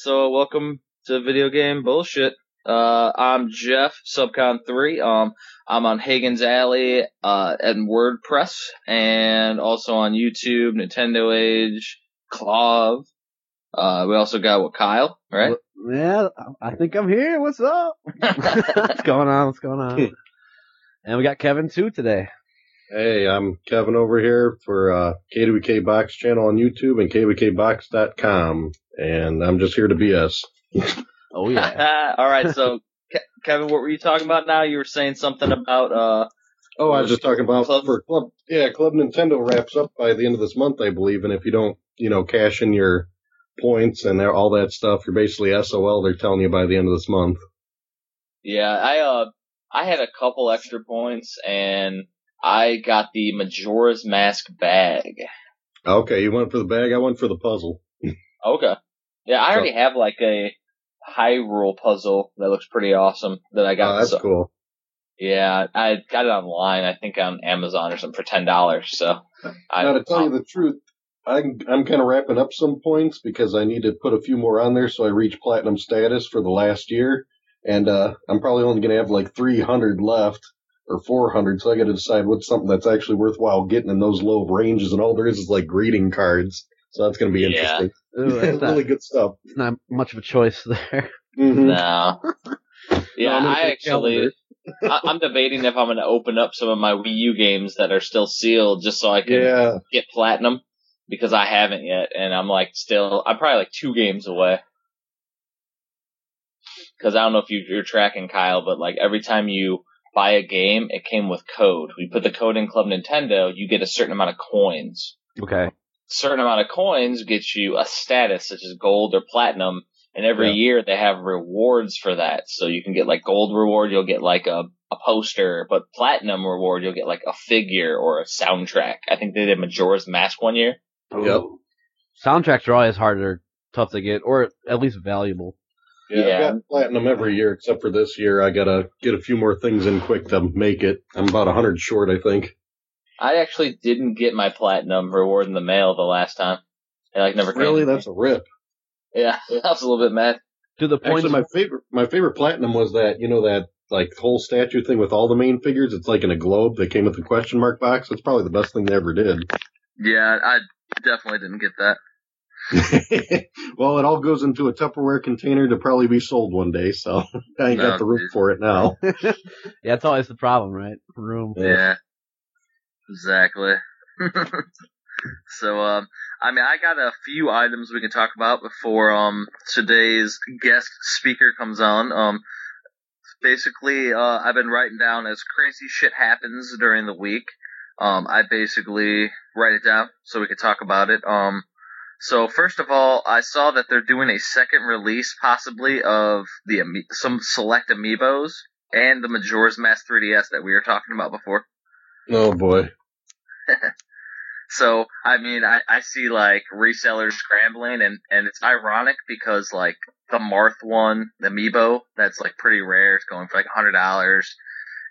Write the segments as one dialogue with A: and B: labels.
A: So welcome to Video Game Bullshit. Uh, I'm Jeff, Subcon3. Um, I'm on Hagen's Alley, uh, and WordPress, and also on YouTube, Nintendo Age, Clav. Uh, we also got what, Kyle, right?
B: Yeah, I think I'm here. What's up? What's going on? What's going on? and we got Kevin too today.
C: Hey, I'm Kevin over here for uh, KWK Box channel on YouTube and KWKBox.com, and I'm just here to BS.
B: Oh yeah.
A: Alright, so, Ke- Kevin, what were you talking about now? You were saying something about, uh,
C: Oh, I was just talking about
A: Club-
C: for Club. Yeah, Club Nintendo wraps up by the end of this month, I believe, and if you don't, you know, cash in your points and all that stuff, you're basically SOL. They're telling you by the end of this month.
A: Yeah, I uh I had a couple extra points and I got the Majora's Mask bag.
C: Okay, you went for the bag. I went for the puzzle.
A: Okay. Yeah, I
C: So-
A: already have like a Hyrule puzzle that looks pretty awesome that I
C: Oh,
A: got.
C: that's
A: so-
C: cool.
A: Yeah, I got it online. I think on Amazon or something for ten dollars. So I
C: now, to tell you the truth, I'm, I'm kind of wrapping up some points because I need to put a few more on there so I reach platinum status for the last year. And, uh, I'm probably only going to have like 300 left or 400. So I got to decide what's something that's actually worthwhile getting in those low ranges. And all there is is like greeting cards. So that's going to be
A: Yeah.
C: interesting.
B: Ooh, that's not,
C: really good stuff.
B: it's not much of a choice there.
C: Mhm.
A: no. Yeah,
C: I'm
A: I actually. I, I'm debating if I'm going to open up some of my Wii U games that are still sealed just so I can
C: Yeah.
A: get platinum because I haven't yet, and I'm like still, I'm probably like two games away. Because I don't know if you, you're tracking Kyle, but like every time you buy a game, it came with code. We put the code in Club Nintendo, you get a certain amount of coins.
B: Okay.
A: Certain amount of coins gets you a status such as gold or platinum, and every
C: Yeah.
A: year they have rewards for that. So you can get like gold reward, you'll get like a a poster, but platinum reward, you'll get like a figure or a soundtrack. I think they did Majora's Mask one year.
C: Yep.
B: Soundtracks are always harder, tough to get, or at least valuable.
C: Yeah,
A: Yeah.
C: I've got platinum every year except for this year. I gotta get a few more things in quick to make it. I'm about a hundred short, I think.
A: I actually didn't get my platinum reward in the mail the last time. It like never came.
C: Really, that's a rip.
A: yeah. I was a little bit mad.
B: Do the point.
C: Actually, my favorite, my favorite platinum was that you know that like whole statue thing with all the main figures. It's like in a globe that came with the question mark box. That's probably the best thing they ever did.
A: Yeah, I definitely didn't get that.
C: well, it all goes into a Tupperware container to probably be sold one day. So I ain't
A: No,
C: got the room
A: dude.
C: for it now.
B: yeah, that's always the problem, right? Room.
C: Yeah.
A: Yeah, exactly. so, um, I mean, I got a few items we can talk about before um today's guest speaker comes on. Um, basically, uh, I've been writing down as crazy shit happens during the week. Um, I basically write it down so we can talk about it. Um, so first of all, I saw that they're doing a second release possibly of the some select amiibos and the Majora's Mask 3DS that we were talking about before.
C: Oh boy.
A: So, I mean, I, I see like resellers scrambling and, and it's ironic because like the Marth one, the Amiibo, that's like pretty rare. It's going for like a hundred dollars.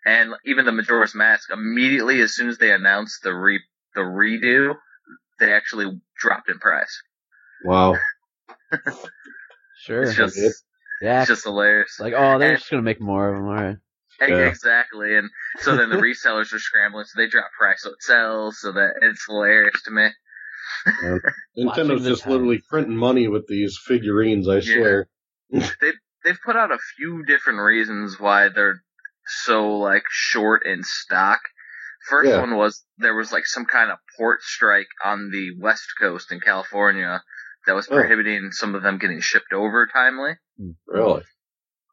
A: And even the Majora's Mask, immediately as soon as they announced the re, the redo, they actually dropped in price.
C: Wow.
B: Sure.
A: It's just,
B: yeah.
A: it's just hilarious.
B: like, oh, they're
A: and-
B: just gonna make more of them. All right.
C: Yeah.
A: Exactly. And so then the resellers are scrambling, so they drop price so it sells, so that it's hilarious to me.
B: Watching
C: Nintendo's just
B: time.
C: literally printing money with these figurines. I
A: Yeah.
C: swear.
A: they've put out a few different reasons why they're so like short in stock. First
C: Yeah.
A: one was there was like some kind of port strike on the west coast in California that was
C: Oh.
A: prohibiting some of them getting shipped over timely.
C: Really.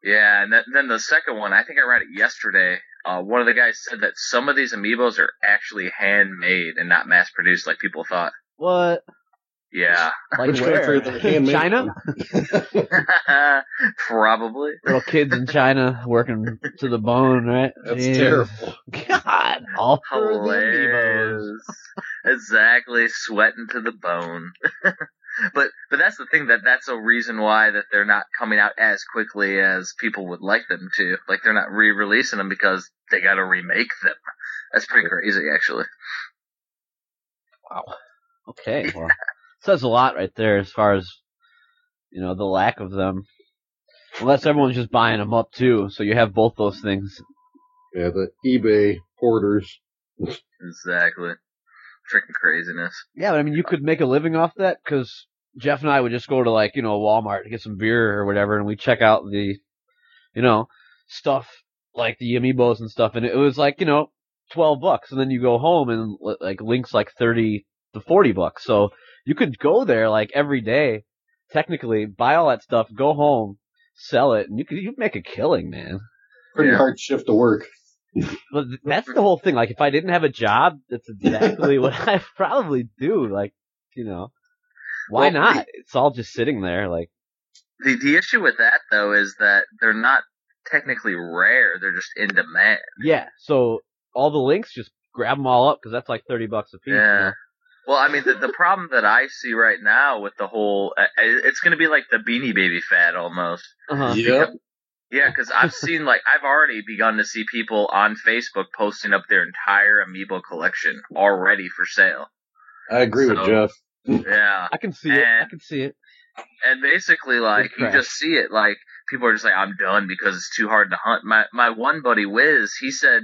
A: Yeah, and then, then the second one, I think I read it yesterday. Uh, one of the guys said that some of these amiibos are actually handmade and not mass produced like people thought.
B: What?
A: Yeah,
B: Like
C: Which
B: where?
C: country are
B: China?
A: probably.
B: Little kids in China working to the bone, right?
C: That's
B: Jeez.
C: terrible.
B: God, all for the amiibos.
A: Hilarious. exactly, sweating to the bone. but but that's the thing that that's a reason why that they're not coming out as quickly as people would like them to. Like they're not re-releasing them because they got to remake them. That's pretty crazy, actually.
B: Wow. Okay. Well, says a lot right there as far as you know, the lack of them. Unless everyone's just buying them up too, so you have both those things.
C: Yeah, the eBay hoarders.
A: Exactly. Freaking craziness.
B: Yeah, but I mean, you could make a living off that because Jeff and I would just go to like you know Walmart to get some beer or whatever, and we check out the, you know, stuff like the amiibos and stuff, and it was like you know twelve bucks, and then you go home and like links like thirty to forty bucks. So you could go there like every day, technically buy all that stuff, go home, sell it, and you could you could make a killing, man.
C: Pretty
A: Yeah.
C: hard shift to work.
B: But that's the whole thing. Like, if I didn't have a job, that's exactly what I probably do. Like, you know, why
A: Well,
B: not? It's all just sitting there. Like,
A: The the issue with that though is that they're not technically rare; they're just in demand.
B: yeah. So all the links, just grab them all up because that's like thirty bucks a piece. you
A: Yeah.
B: know?
A: Well, I mean, the, the problem that I see right now with the whole, uh, it's going to be like the Beanie Baby fad almost.
B: Uh-huh.
C: Yep.
A: Yeah, because I've seen like I've already begun to see people on Facebook posting up their entire amiibo collection already for sale.
C: I agree with Jeff.
A: Yeah,
B: I can see it. I can see it.
A: and basically like you just see it like people are just like I'm done because it's too hard to hunt. My my one buddy Wiz, he said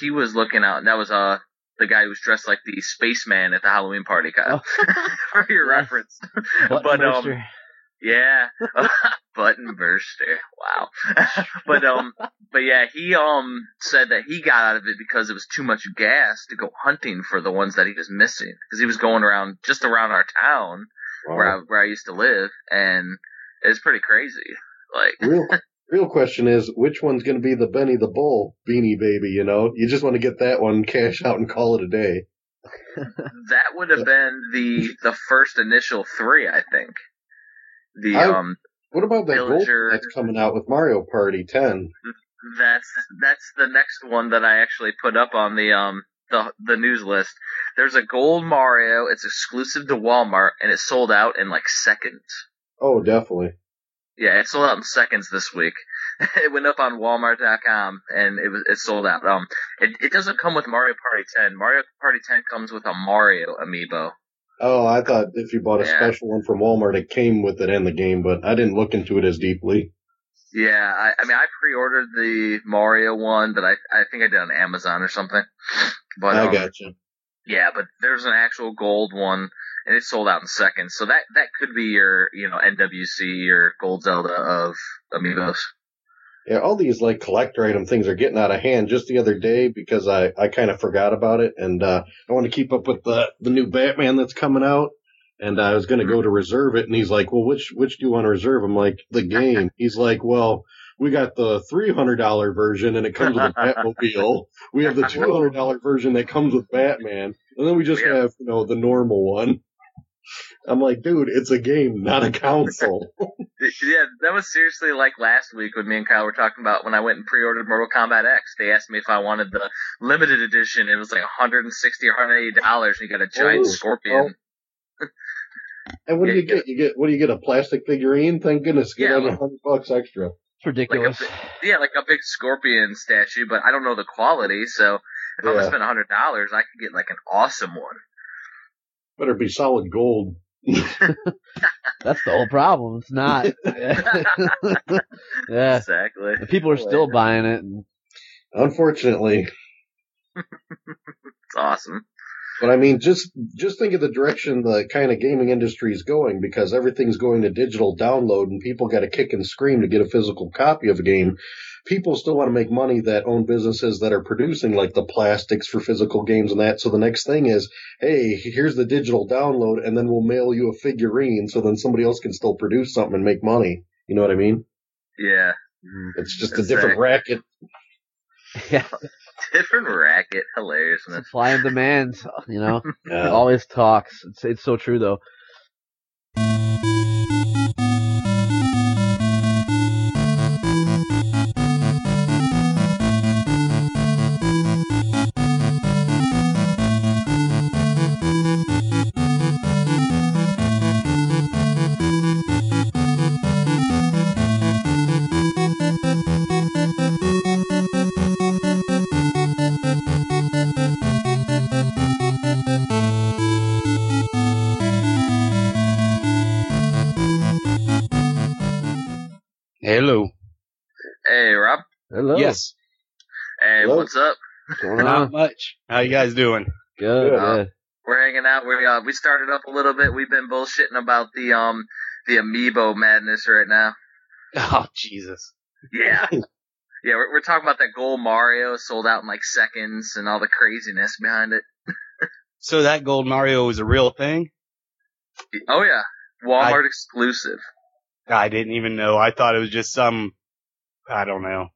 A: he was looking out, and that was uh the guy who was dressed like the spaceman at the Halloween party, Kyle, for your reference. But um,
B: burster.
A: Yeah, button burster. Wow. but um, but yeah, he um said that he got out of it because it was too much gas to go hunting for the ones that he was missing because he was going around just around our town where I, where I used to live, and it's pretty crazy. Like,
C: real real question is which one's going to be the Benny the Bull beanie baby? You know, you just want to get that one, cash out, and call it a day.
A: that would have been the the first initial three, I think. The
C: I-
A: um,
C: What about that gold
A: Villager.
C: that's coming out with Mario Party 10?
A: That's that's the next one that I actually put up on the um the the news list. There's a gold Mario. It's exclusive to Walmart, and it sold out in like seconds.
C: Oh, definitely.
A: Yeah, it sold out in seconds this week. it went up on Walmart.com and it was it sold out. Um, it it doesn't come with Mario Party 10. Mario Party 10 comes with a Mario amiibo.
C: Oh, I thought if you bought a
A: Yeah.
C: special one from Walmart, it came with it and the game, but I didn't look into it as deeply.
A: Yeah, I, I mean I pre-ordered the Mario one, but I I think I did on Amazon or something. But
C: I
A: um,
C: gotcha.
A: Yeah, but there's an actual gold one, and it sold out in seconds. So that that could be your, you know, NWC or Gold Zelda of amiibos.
C: Yeah, all these like collector item things are getting out of hand. Just the other day, because I I kind of forgot about it, and uh, I want to keep up with the the new Batman that's coming out, and I was gonna go to reserve it, and he's like, "Well, which which do you want to reserve?" I'm like, "The game." he's like, "Well." We got the three hundred dollar version, and it comes with a Batmobile. We have the two hundred dollar version that comes with Batman, and then we just
A: Yeah.
C: have you know the normal one. I'm like, dude, it's a game, not a console.
A: Yeah, that was seriously like last week when me and Kyle were talking about when I went and pre-ordered Mortal Kombat X. They asked me if I wanted the limited edition. It was like 160 or 180 dollars, and you got a giant
C: Oh,
A: scorpion.
C: And what do
A: Yeah,
C: you get? You get what do you get? A plastic figurine? Thank goodness, get
A: Yeah,
C: on a
A: like-
C: hundred bucks extra.
B: It's ridiculous.
A: Like Yeah, like a big scorpion statue, but I don't know the quality. So if I'm gonna spend 100 dollars, I could get like an awesome one.
C: Better be solid gold.
B: That's the whole problem. It's not. yeah.
A: Exactly.
B: The people are still buying it. And
C: Unfortunately,
A: It's awesome.
C: but I mean, just just think of the direction the kind of gaming industry is going because everything's going to digital download, and people got to kick and scream to get a physical copy of a game. People still want to make money that own businesses that are producing like the plastics for physical games and that. So the next thing is, hey, here's the digital download, and then we'll mail you a figurine, so then somebody else can still produce something and make money. You know what I mean?
A: Yeah. Mm-hmm.
C: It's just a different
A: sick.
C: racket.
B: yeah,
A: Different racket. Hilariousness.
B: supply and demand. You know, it
C: Yeah.
B: always talks. It's it's so true though.
D: Hello. Yes.
A: Hey,
C: Hello.
A: what's up?
B: What's going
D: Not
B: on?
D: much. How you guys doing?
B: Good.
C: Good.
B: good.
A: We're hanging out. We uh, we started up a little bit. We've been bullshitting about the um the amiibo madness right now.
D: Oh, Jesus.
A: Yeah. Yeah, we're, we're talking about that gold Mario sold out in like seconds and all the craziness behind it.
D: So that gold Mario is a real thing?
A: Oh yeah, Walmart exclusive.
D: I didn't even know. I thought it was just some, I don't know.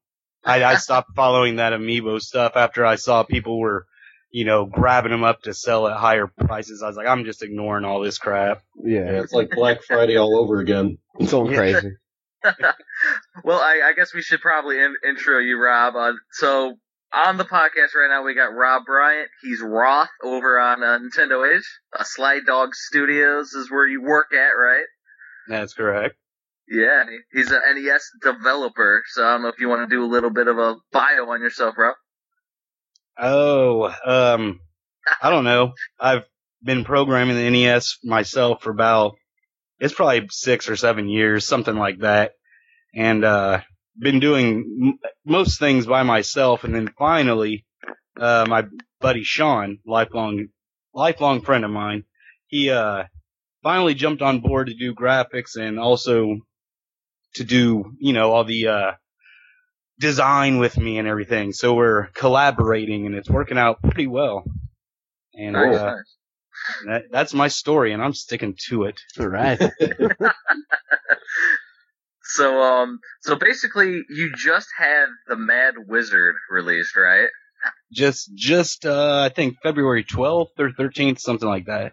D: I, I stopped following that amiibo stuff after I saw people were, you know, grabbing them up to sell at higher prices. I was like, I'm just ignoring all this crap.
C: Yeah,
B: Yeah.
C: it's like Black Friday all over again.
B: It's going
D: Yeah.
B: crazy.
A: well, I, I guess we should probably in, intro you, Rob. Uh, so on the podcast right now, we got Rob Bryant. He's Roth over on uh, Nintendo Age. Uh, Sly Dog Studios is where you work at, right?
D: That's correct.
A: Yeah, he's an NES developer. So I don't know if you want to do a little bit of a bio on yourself, Rob.
D: Oh, um, I don't know. I've been programming the NES myself for about, it's probably six or seven years, something like that. And, uh, been doing m- most things by myself. And then finally, uh, my buddy Sean, lifelong, lifelong friend of mine, he, uh, finally jumped on board to do graphics and also to do, you know, all the, uh, design with me and everything. So we're collaborating and it's working out pretty well. And
A: Nice,
D: uh,
A: nice.
D: that, that's my story and I'm sticking to it.
B: All right.
A: So um, so basically, you just had the Mad Wizard released, right?
D: Just, just, uh, I think February 12th or 13th, something like that.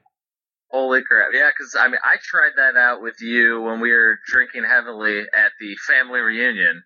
A: Holy crap! Yeah, because I mean, I tried that out with you when we were drinking heavily at the family reunion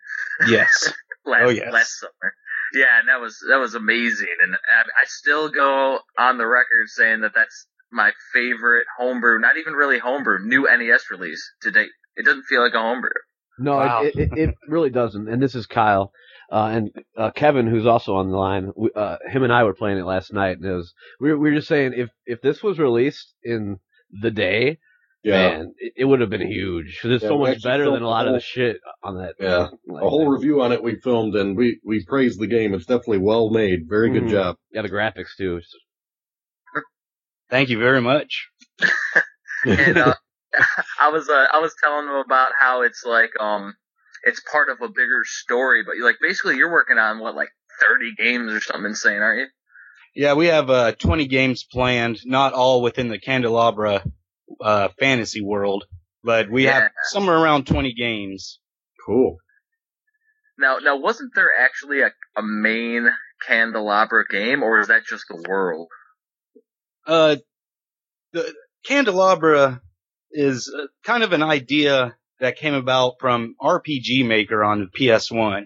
D: Yes.
A: Oh, last
D: Oh, yes.
A: last summer. Yeah, and that was that was amazing, and I, I still go on the record saying that that's my favorite homebrew. Not even really homebrew, new NES release to date. It doesn't feel like a homebrew.
B: No,
D: Wow.
B: it, it, it really doesn't. And this is Kyle. Uh, and uh, Kevin, who's also on the line, we, uh, him and I were playing it last night, and it was we were, we were just saying if if this was released in the day,
C: Yeah,
B: man, it, it would have been huge it's
C: Yeah,
B: so much better than a
C: the
B: lot of the shit on that.
C: Yeah.
B: like
C: a whole
B: that.
C: review on it we filmed, and we we praised the game. It's definitely well made. Very good
B: Mhm.
C: job.
B: Yeah, the graphics too.
D: Thank you very much.
A: and uh, I was uh, I was telling them about how it's like um it's part of a bigger story, but like basically you're working on what like 30 games or something insane, aren't you?
D: Yeah, we have, uh, 20 games planned, not all within the Candelabra, uh, fantasy world, but we have somewhere around 20 games.
C: Cool.
A: Now now wasn't there actually a, a main Candelabra game, or is that just the world?
D: Uh, the Candelabra is uh, kind of an idea that came about from RPG Maker on the PS1.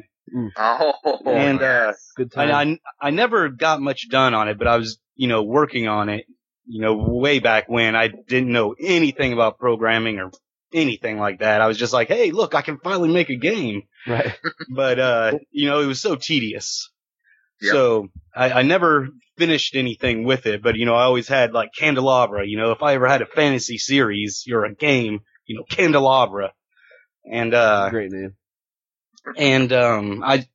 A: Oh,
D: And, uh,
A: yes.
B: good time.
D: I, I, I never got much done on it, but I was, you know, working on it, you know, way back when I didn't know anything about programming or anything like that. I was just like, hey, look, I can finally make a game.
B: right.
D: But, uh, you know, it was so tedious.
A: Yep.
D: So I, I never finished anything with it, but, you know, I always had like Candelabra, you know, if I ever had a fantasy series or a game, you know, Candelabra. And, uh,
B: Great name.
D: and um, I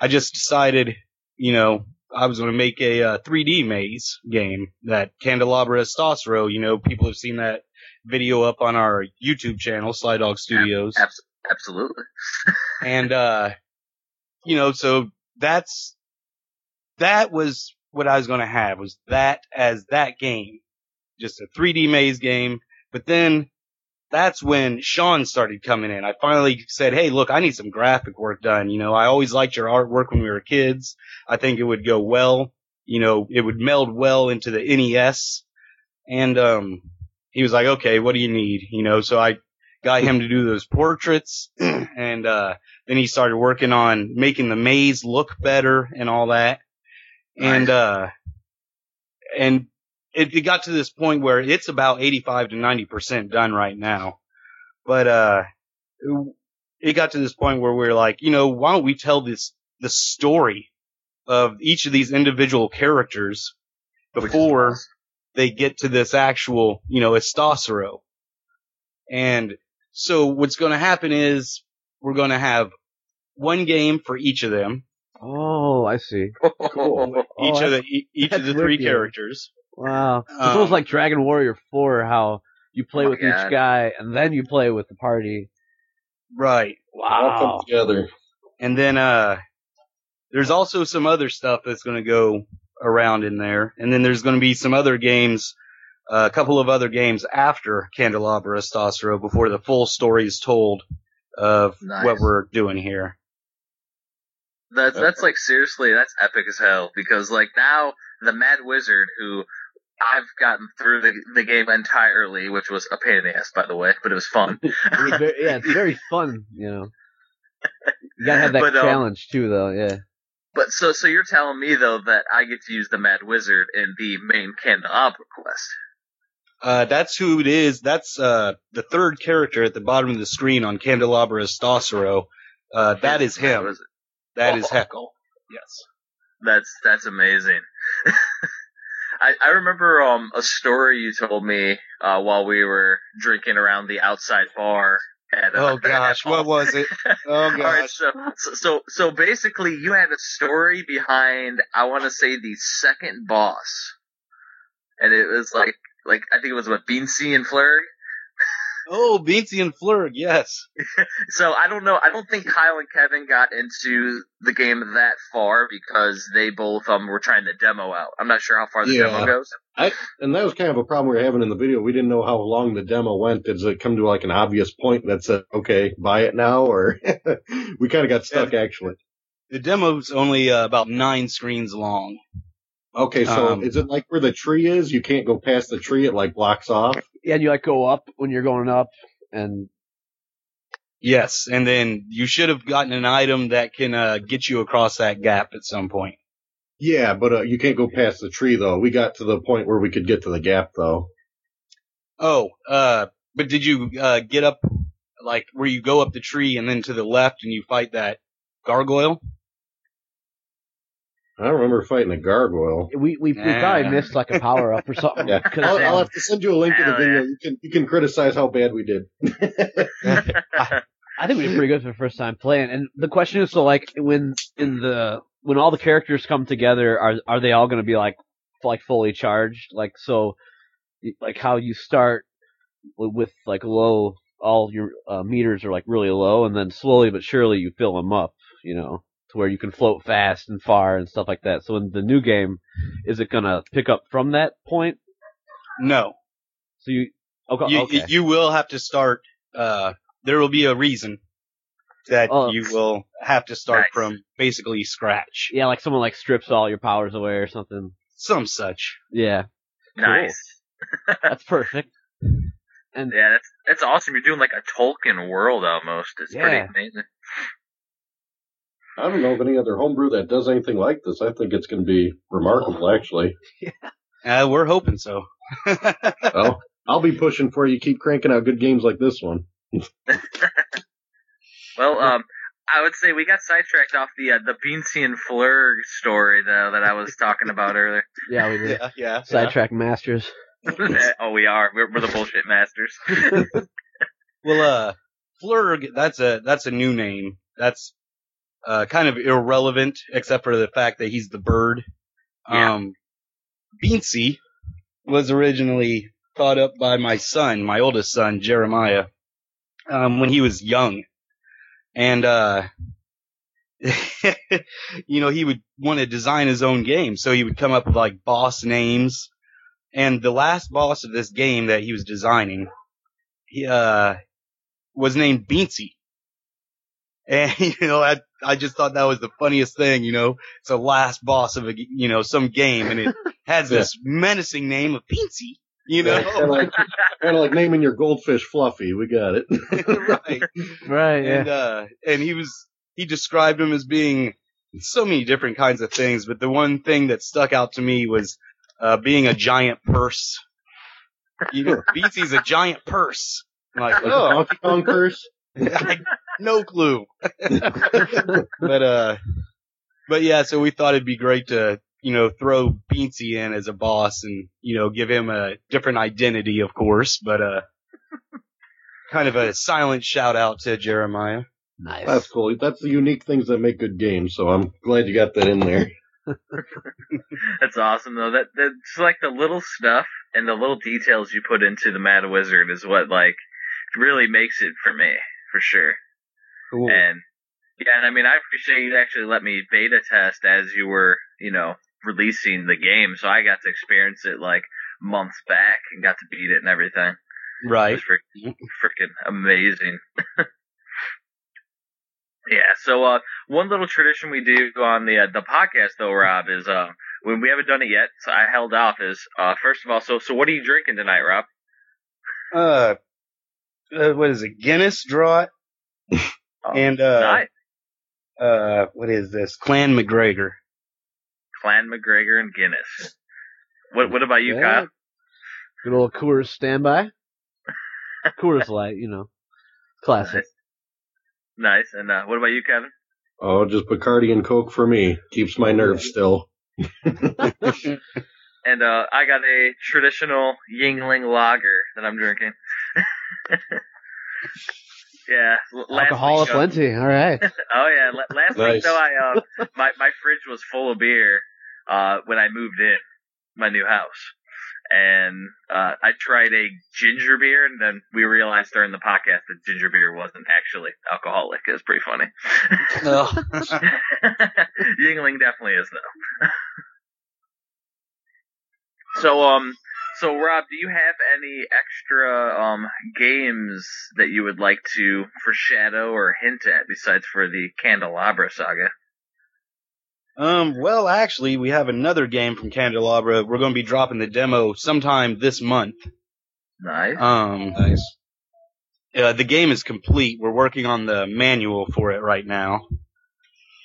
D: I just decided, you know, I was going to make a uh, 3D maze game that Candelabra Estoscerro. You know, people have seen that video up on our YouTube channel, Sly Dog Studios,
A: Abs- absolutely.
D: and uh, you know, so that's that was what I was going to have was that as that game, just a 3D maze game. But then that's when Sean started coming in. I finally said, Hey, look, I need some graphic work done. You know, I always liked your artwork when we were kids. I think it would go well. You know, it would meld well into the NES. And, um, he was like, okay, what do you need? You know, so I got him to do those portraits and, uh, then he started working on making the maze look better and all that. And, uh, and it, it got to this point where it's about 85 to 90% done right now. But, uh, it got to this point where we're like, you know, why don't we tell this, the story of each of these individual characters before they get to this actual, you know, Estoscerro. And so what's going to happen is we're going to have one game for each of them.
B: Oh, I see.
C: Cool.
D: Each
B: Oh,
D: of the e- each of the three
B: wicked.
D: characters.
B: Wow. it's
D: Um,
B: almost like Dragon Warrior 4, how you play
A: Oh
B: with
A: God.
B: each guy and then you play with the party.
D: Right.
C: All come
B: Wow.
C: together.
D: And then uh there's also some other stuff that's going to go around in there. And then there's going to be some other games, uh, a couple of other games after Candelabra Estoscerro before the full story is told of
A: Nice.
D: what we're doing here.
A: That's that's like seriously, that's epic as hell. Because like now the Mad Wizard, who I've gotten through the the game entirely, which was a pain in the ass, by the way, but it was fun.
B: It's very- yeah, it's very fun, you know. You gotta have that
A: But, um,
B: challenge too, though, yeah.
A: But so so you're telling me though that I get to use the Mad Wizard in the main Candelabra quest.
D: Uh, that's who it is. That's, uh, the third character at the bottom of the screen on Candelabra's Estoscerro. Uh, that is him.
A: Wizard.
D: That is. Heckle. Yes.
A: That's that's amazing. I, I remember um a story you told me uh, while we were drinking around the outside bar. At, uh,
D: Oh gosh, what was it? Oh
A: All right,
D: gosh.
A: so, so so so basically, you had a story behind I want to say the second boss, and it was like like I think it was what Beansy and Flurry.
D: Oh, Beansy and Flurg, yes.
A: So I don't know. I don't think Kyle and Kevin got into the game that far because they both um were trying the demo out. I'm not sure how far the
C: Yeah.
A: demo goes.
C: And that was kind of a problem we were having in the video. We didn't know how long the demo went. Did it come to like an obvious point that said, okay, buy it now? Or we kind of got stuck actually.
D: The demo's only uh, about nine screens long.
C: Okay, so
D: Um,
C: is it like where the tree is? You can't go past the tree. It like blocks off.
B: Yeah, and you like go up when you're going up, and
D: Yes, and then you should have gotten an item that can uh, get you across that gap at some point.
C: Yeah, but uh, you can't go past the tree though. We got to the point where we could get to the gap though.
D: Oh, uh, but did you uh, get up like where you go up the tree and then to the left and you fight that gargoyle?
C: I don't remember fighting a gargoyle.
B: we we, we
D: Yeah.
B: probably missed like a power up or something.
C: Yeah,
B: 'cause,
C: I'll, I'll have to send you a link to the video.
A: yeah.
C: You can you can criticize how bad we did.
B: I think we did pretty good for the first time playing. And the question is, so like when in the when all the characters come together, are are they all going to be like like fully charged? Like so, like how you start with, with like low, all your uh, meters are like really low, and then slowly but surely you fill them up. You know, to where you can float fast and far and stuff like that. So in the new game, is it going to pick up from that point?
D: No,
B: So you okay?
D: you
B: okay.
D: you will have to start. Uh, there will be a reason that
B: Oh.
D: you will have to start
A: Nice.
D: from basically scratch.
B: yeah, like someone like strips all your powers away or something.
D: Some such.
B: Yeah,
A: nice.
B: that's perfect. And
A: Yeah, that's that's awesome. You're doing like a Tolkien world almost. It's
B: Yeah.
A: pretty amazing.
C: I don't know of any other homebrew that does anything like this. I think it's going to be remarkable, actually.
D: Uh, we're hoping so.
C: Well, I'll be pushing for you. Keep cranking out good games like this one.
A: Well, um, I would say we got sidetracked off the uh, the Beansy and Flurg story though that I was talking about earlier.
B: yeah, we did.
D: yeah, yeah.
B: Sidetrack masters.
A: oh, we are. We're, we're the bullshit masters.
D: Well, uh, Flurg, that's a that's a new name. That's uh kind of irrelevant except for the fact that he's the bird.
A: Yeah.
D: Um, Beansy was originally thought up by my son, my oldest son, Jeremiah, um, when he was young, and uh. you know, he would want to design his own game, so he would come up with like boss names. And the last boss of this game that he was designing, he, uh, was named Beansy. And, you know, I, I just thought that was the funniest thing, you know, it's the last boss of a, you know, some game and it has this menacing name of Beansy, you know?
C: kind of like, kind of like naming your goldfish Fluffy. We got it.
D: right.
B: Right, yeah.
D: And, uh, and he was, he described him as being so many different kinds of things, but the one thing that stuck out to me was, uh, being a giant purse. You know, Beansy's a giant purse. I'm like,
C: Like a
D: oh,
C: Donkey Kong curse.
D: I, no clue. but uh, but yeah, so we thought it'd be great to you know throw Beansy in as a boss and you know give him a different identity, of course, but uh, kind of a silent shout out to Jeremiah.
B: Nice.
C: That's cool. That's the unique things that make good games. So I'm glad you got that in there.
A: That's awesome though. That that's like the little stuff and the little details you put into the Mad Wizard is what like really makes it for me for sure.
D: Cool.
A: And yeah, and I mean I appreciate you actually let me beta test as you were you know releasing the game, so I got to experience it like months back and got to beat it and everything.
D: Right.
A: was freaking, freaking amazing. yeah. So, uh, one little tradition we do on the uh, the podcast though, Rob, is uh, when we haven't done it yet, so I held off. Is uh, first of all, so so what are you drinking tonight, Rob?
D: Uh, uh, what is it? Guinness draw it.
A: Oh,
D: and uh,
A: nice.
D: uh, what is this? Clan MacGregor.
A: Clan MacGregor and Guinness. What What about you,
B: Yeah.
A: Kyle?
B: Good old Coors standby. Coors Light, you know, classic.
A: Nice. And uh, what about you, Kevin?
C: Oh, just Bacardi and Coke for me. Keeps my nerves still.
A: And uh, I got a traditional Yuengling lager that I'm drinking. yeah. l- last
B: Alcohol
A: week, uh,
B: aplenty. All right.
A: Oh yeah, la- last week
C: Nice.
A: though I uh my my fridge was full of beer uh when I moved in my new house. And uh I tried a ginger beer and then we realized during the podcast that ginger beer wasn't actually alcoholic. It was pretty funny.
D: No.
A: Yuengling definitely is though. so um so Rob, do you have any extra um games that you would like to foreshadow or hint at besides for the Candelabra saga?
D: Um, well, actually, we have another game from Candelabra. We're going to be dropping the demo sometime this month.
A: Nice.
D: Um,
C: Nice.
D: uh, the game is complete. We're working on the manual for it right now.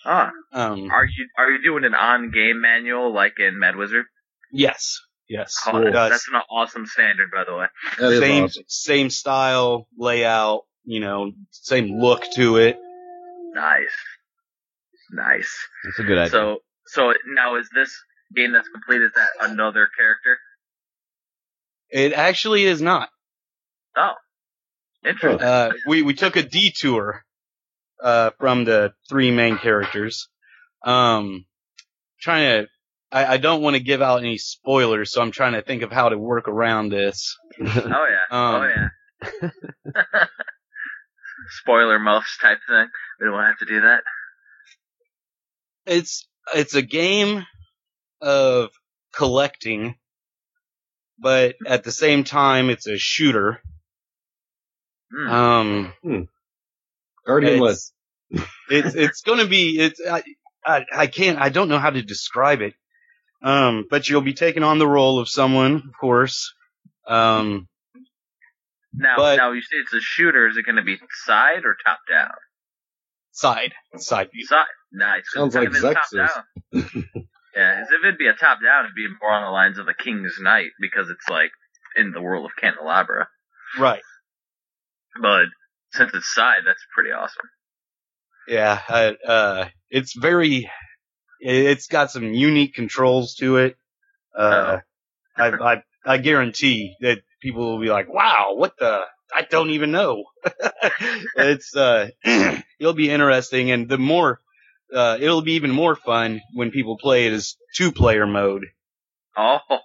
A: Ah,
D: Um,
A: are you are you doing an on game manual like in Mad Wizard?
D: yes, yes.
A: Oh,
D: It
A: that's,
D: does.
A: that's an awesome standard, by the way.
C: That is
D: same,
C: awesome.
D: same style, layout, you know, same look to it.
A: Nice, nice.
B: That's a good idea.
A: So so now is this game that's complete? Is that another character?
D: It actually is not.
A: Oh, interesting.
D: Uh, we, we took a detour, uh, from the three main characters. Um, trying to, I, I don't want to give out any spoilers, so I'm trying to think of how to work around this.
A: Oh yeah.
D: Um,
A: oh yeah. Spoiler muffs type thing. We don't have to do that.
D: It's, it's a game of collecting, but at the same time, it's a shooter.
A: Hmm.
D: Um,
C: Guardian Led.
D: it's, it's it's gonna be it's I, I I can't I don't know how to describe it. Um, but you'll be taking on the role of someone, of course. Um,
A: now,
D: but-
A: now you say it's a shooter. Is it going to be side or top down?
D: side side view.
A: Side. Nice. 'cause
C: Sounds
A: if
C: like
A: it's top down- yeah, as if it'd be a top down, it'd be more on the lines of the King's Knight because it's like in the world of Candelabra.
D: Right.
A: But since it's side, that's pretty awesome.
D: Yeah. I, uh, it's very. It- It's got some unique controls to it. Uh, I, I I guarantee that people will be like, "Wow, what the." I don't even know. it's uh, it'll be interesting, and the more, uh, it'll be even more fun when people play it as two-player mode.
A: Oh,
B: oh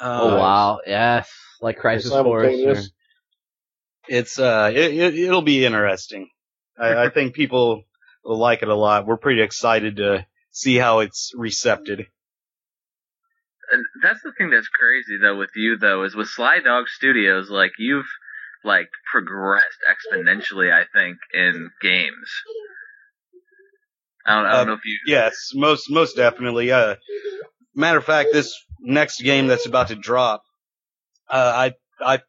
D: Uh,
B: wow, yes, like Crisis Force. Or,
D: It's uh, it, it it'll be interesting. I, I think people will like it a lot. We're pretty excited to see how it's recepted.
A: and that's the thing that's crazy though with you though is with Sly Dog Studios, like you've like progressed exponentially. I think in games. I don't, I don't
D: Uh,
A: know if you.
D: Yes, most most definitely. Uh, matter of fact, this next game that's about to drop, uh, I I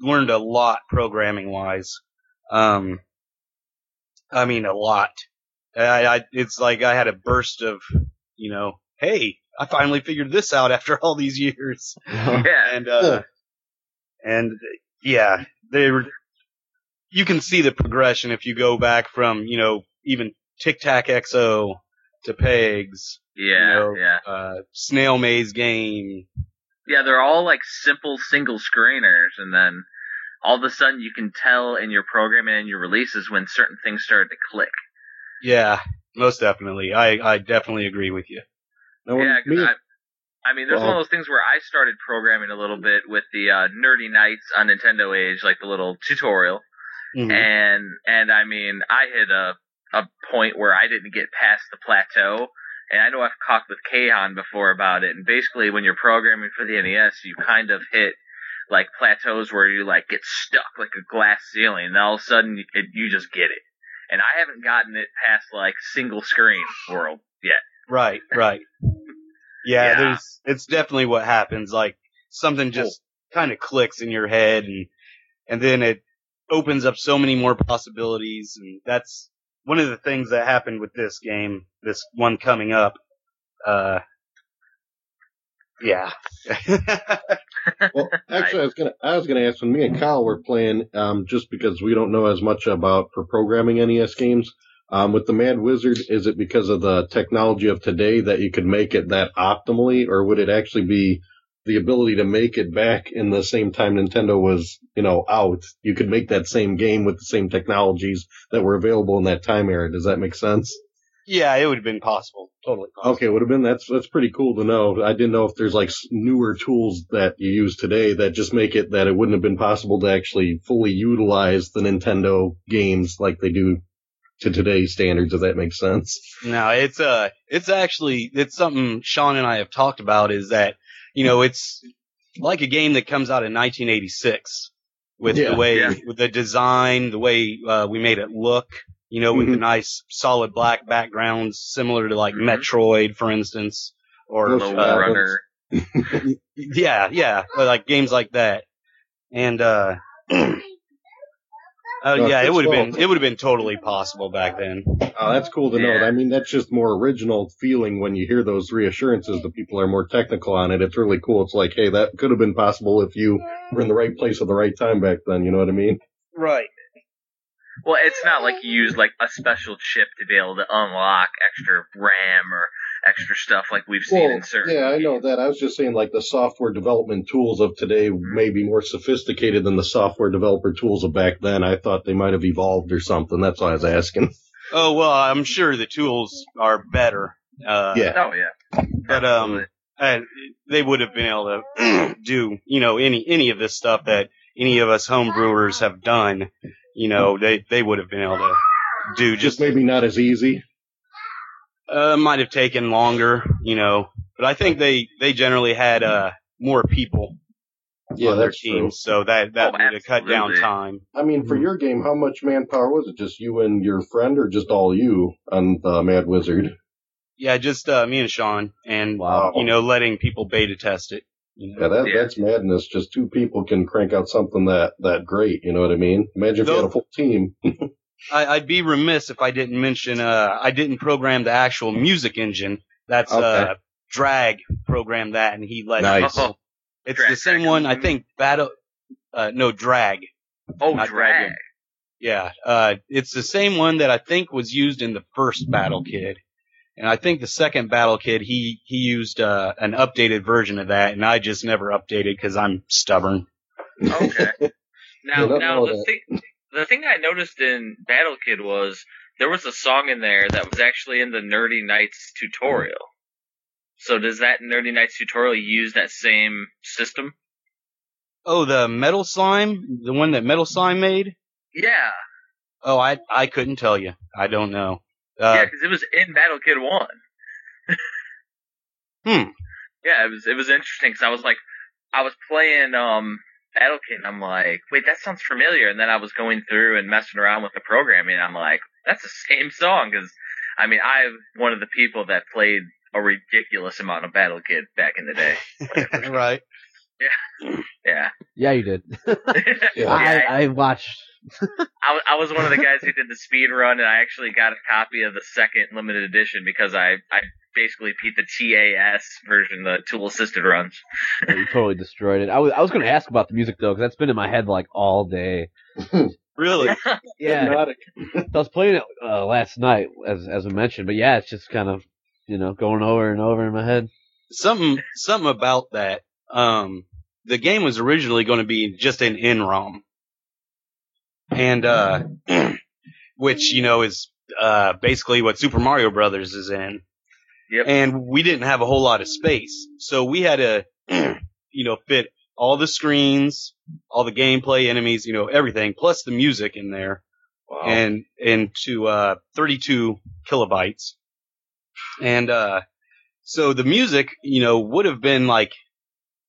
D: learned a lot programming wise. Um, I mean a lot. I, I it's like I had a burst of, you know, hey, I finally figured this out after all these years.
A: Yeah.
D: And uh, and yeah, they were. You can see the progression if you go back from you know even Tic Tac XO to Pegs,
A: Yeah.
D: you know,
A: yeah.
D: uh, Snail Maze game.
A: Yeah. They're all like simple single screeners, and then all of a sudden you can tell in your programming and your releases when certain things started to click.
D: Yeah, most definitely. I, I definitely agree with you.
C: When
A: yeah,
C: me-
A: I, I mean, there's one of those things where I started programming a little bit with the uh, Nerdy Nights on Nintendo Age, like the little tutorial,
D: Mhm.
A: and and I mean, I hit a a point where I didn't get past the plateau, and I know I've talked with Kahan before about it. And basically, when you're programming for the NES, you kind of hit like plateaus where you like get stuck like a glass ceiling, and all of a sudden it, you just get it. And I haven't gotten it past like single screen world yet.
D: Right, right. Yeah,
A: Yeah.
D: there's it's definitely what happens. Like something just kind of clicks in your head and and then it opens up so many more possibilities and that's one of the things that happened with this game, this one coming up. Uh yeah.
C: Well, actually, I was gonna, I was gonna ask when me and Kyle were playing, um, just because we don't know as much about for programming NES games. Um, with the Mad Wizard, is it because of the technology of today that you could make it that optimally, or would it actually be the ability to make it back in the same time Nintendo was, you know, out? You could make that same game with the same technologies that were available in that time era. Does that make sense?
D: Yeah, it would have been possible. Totally possible.
C: Okay, would have been that's that's pretty cool to know. I didn't know if there's like newer tools that you use today that just make it that it wouldn't have been possible to actually fully utilize the Nintendo games like they do to today's standards. If that makes sense.
D: No, it's uh, it's actually it's something Sean and I have talked about. Is that you know it's like a game that comes out in 1986 with
C: Yeah,
D: the way
A: yeah.
D: with the design, the way uh, we made it look. You know, with the
C: Mhm.
D: nice solid black backgrounds, similar to like
A: Mhm.
D: Metroid, for instance, or
C: Those uh,
A: Runner.
D: yeah, yeah, like games like that. And uh, oh yeah, it would have been it would have been totally possible back then.
C: Oh, that's cool to know.
A: Yeah.
C: I mean, that's just more original feeling when you hear those reassurances that people are more technical on it. It's really cool. It's like, hey, that could have been possible if you were in the right place at the right time back then. You know what I mean?
D: Right.
A: Well, it's not like you use like a special chip to be able to unlock extra RAM or extra stuff like we've seen in certain.
C: yeah, I know that. I was just saying, like the software development tools of today may be more sophisticated than the software developer tools of back then. I thought they might have evolved or something. That's why I was asking.
D: Oh well, I'm sure the tools are better. Uh,
C: Yeah.
A: Oh yeah.
D: but um, uh, they would have been able to do you know any any of this stuff that any of us homebrewers have done. You know, they they would have been able to do
C: Just
D: just
C: maybe not as easy.
D: uh might have taken longer. You know, but I think they they generally had uh more people
C: Yeah,
D: on their
C: that's true.
D: teams, so that that
A: Oh,
D: would have cut down time.
C: I mean, for
D: Mhm.
C: your game, how much manpower was it? Just you and your friend, or just all you on the Mad Wizard?
D: Yeah, just uh, me and Sean, and
B: Wow.
D: you know, letting people beta test it. You know?
C: Yeah, that
A: Yeah.
C: that's madness. Just two people can crank out something that that great. You know what I mean? Imagine if you had a full team.
D: I, I'd be remiss if I didn't mention uh, I didn't program the actual music engine. That's uh, Drag programmed that, and he let
C: Nice.
D: people- It's
A: Drag,
D: the same
A: Drag.
D: one. I think Battle. Uh, no, Drag.
A: Oh, drag.
D: Dragon. Yeah, uh, it's the same one that I think was used in the first Battle Kid, and I think the second Battle Kid he he used uh, an updated version of that, and I just never updated because I'm stubborn.
A: Okay. Now,
C: Yeah,
A: now the
C: that.
A: thing, the thing I noticed in Battle Kid was there was a song in there that was actually in the Nerdy Nights tutorial. So does that Nerdy Nights tutorial use that same system?
D: Oh, the Metal Slime, the one that Metal Slime made.
A: Yeah,
D: Oh, I I couldn't tell you. I don't know.
A: Yeah,
D: Uh,
A: because it was in Battle Kid One.
D: Hmm.
A: Yeah, it was it was interesting because I was like, I was playing um Battle Kid and I'm like, wait, that sounds familiar. And then I was going through and messing around with the programming. And I'm like, that's the same song because I mean I'm one of the people that played a ridiculous amount of Battle Kid back in the day.
D: right.
A: Yeah,
B: Yeah, Yeah, you did.
C: Yeah.
B: I, I watched.
A: I, I was one of the guys who did the speed run, and I actually got a copy of the second limited edition because I I basically beat the TAS version, the tool assisted runs.
B: You totally destroyed it. I was I was going to ask about the music though, because that's been in my head like all day.
D: Really?
B: Yeah,
C: Hypnotic.
B: I was playing it uh, last night, as as I mentioned, but yeah, it's just kind of you know going over and over in my head.
D: something something about that. Um, the game was originally going to be just an NROM, and uh, which you know is uh basically what Super Mario Brothers is in.
E: Yep.
D: And we didn't have a whole lot of space, so we had to, you know, fit all the screens, all the gameplay, enemies, you know, everything, plus the music in there,
C: Wow.
D: and into uh 32 kilobytes. And uh so the music, you know, would have been like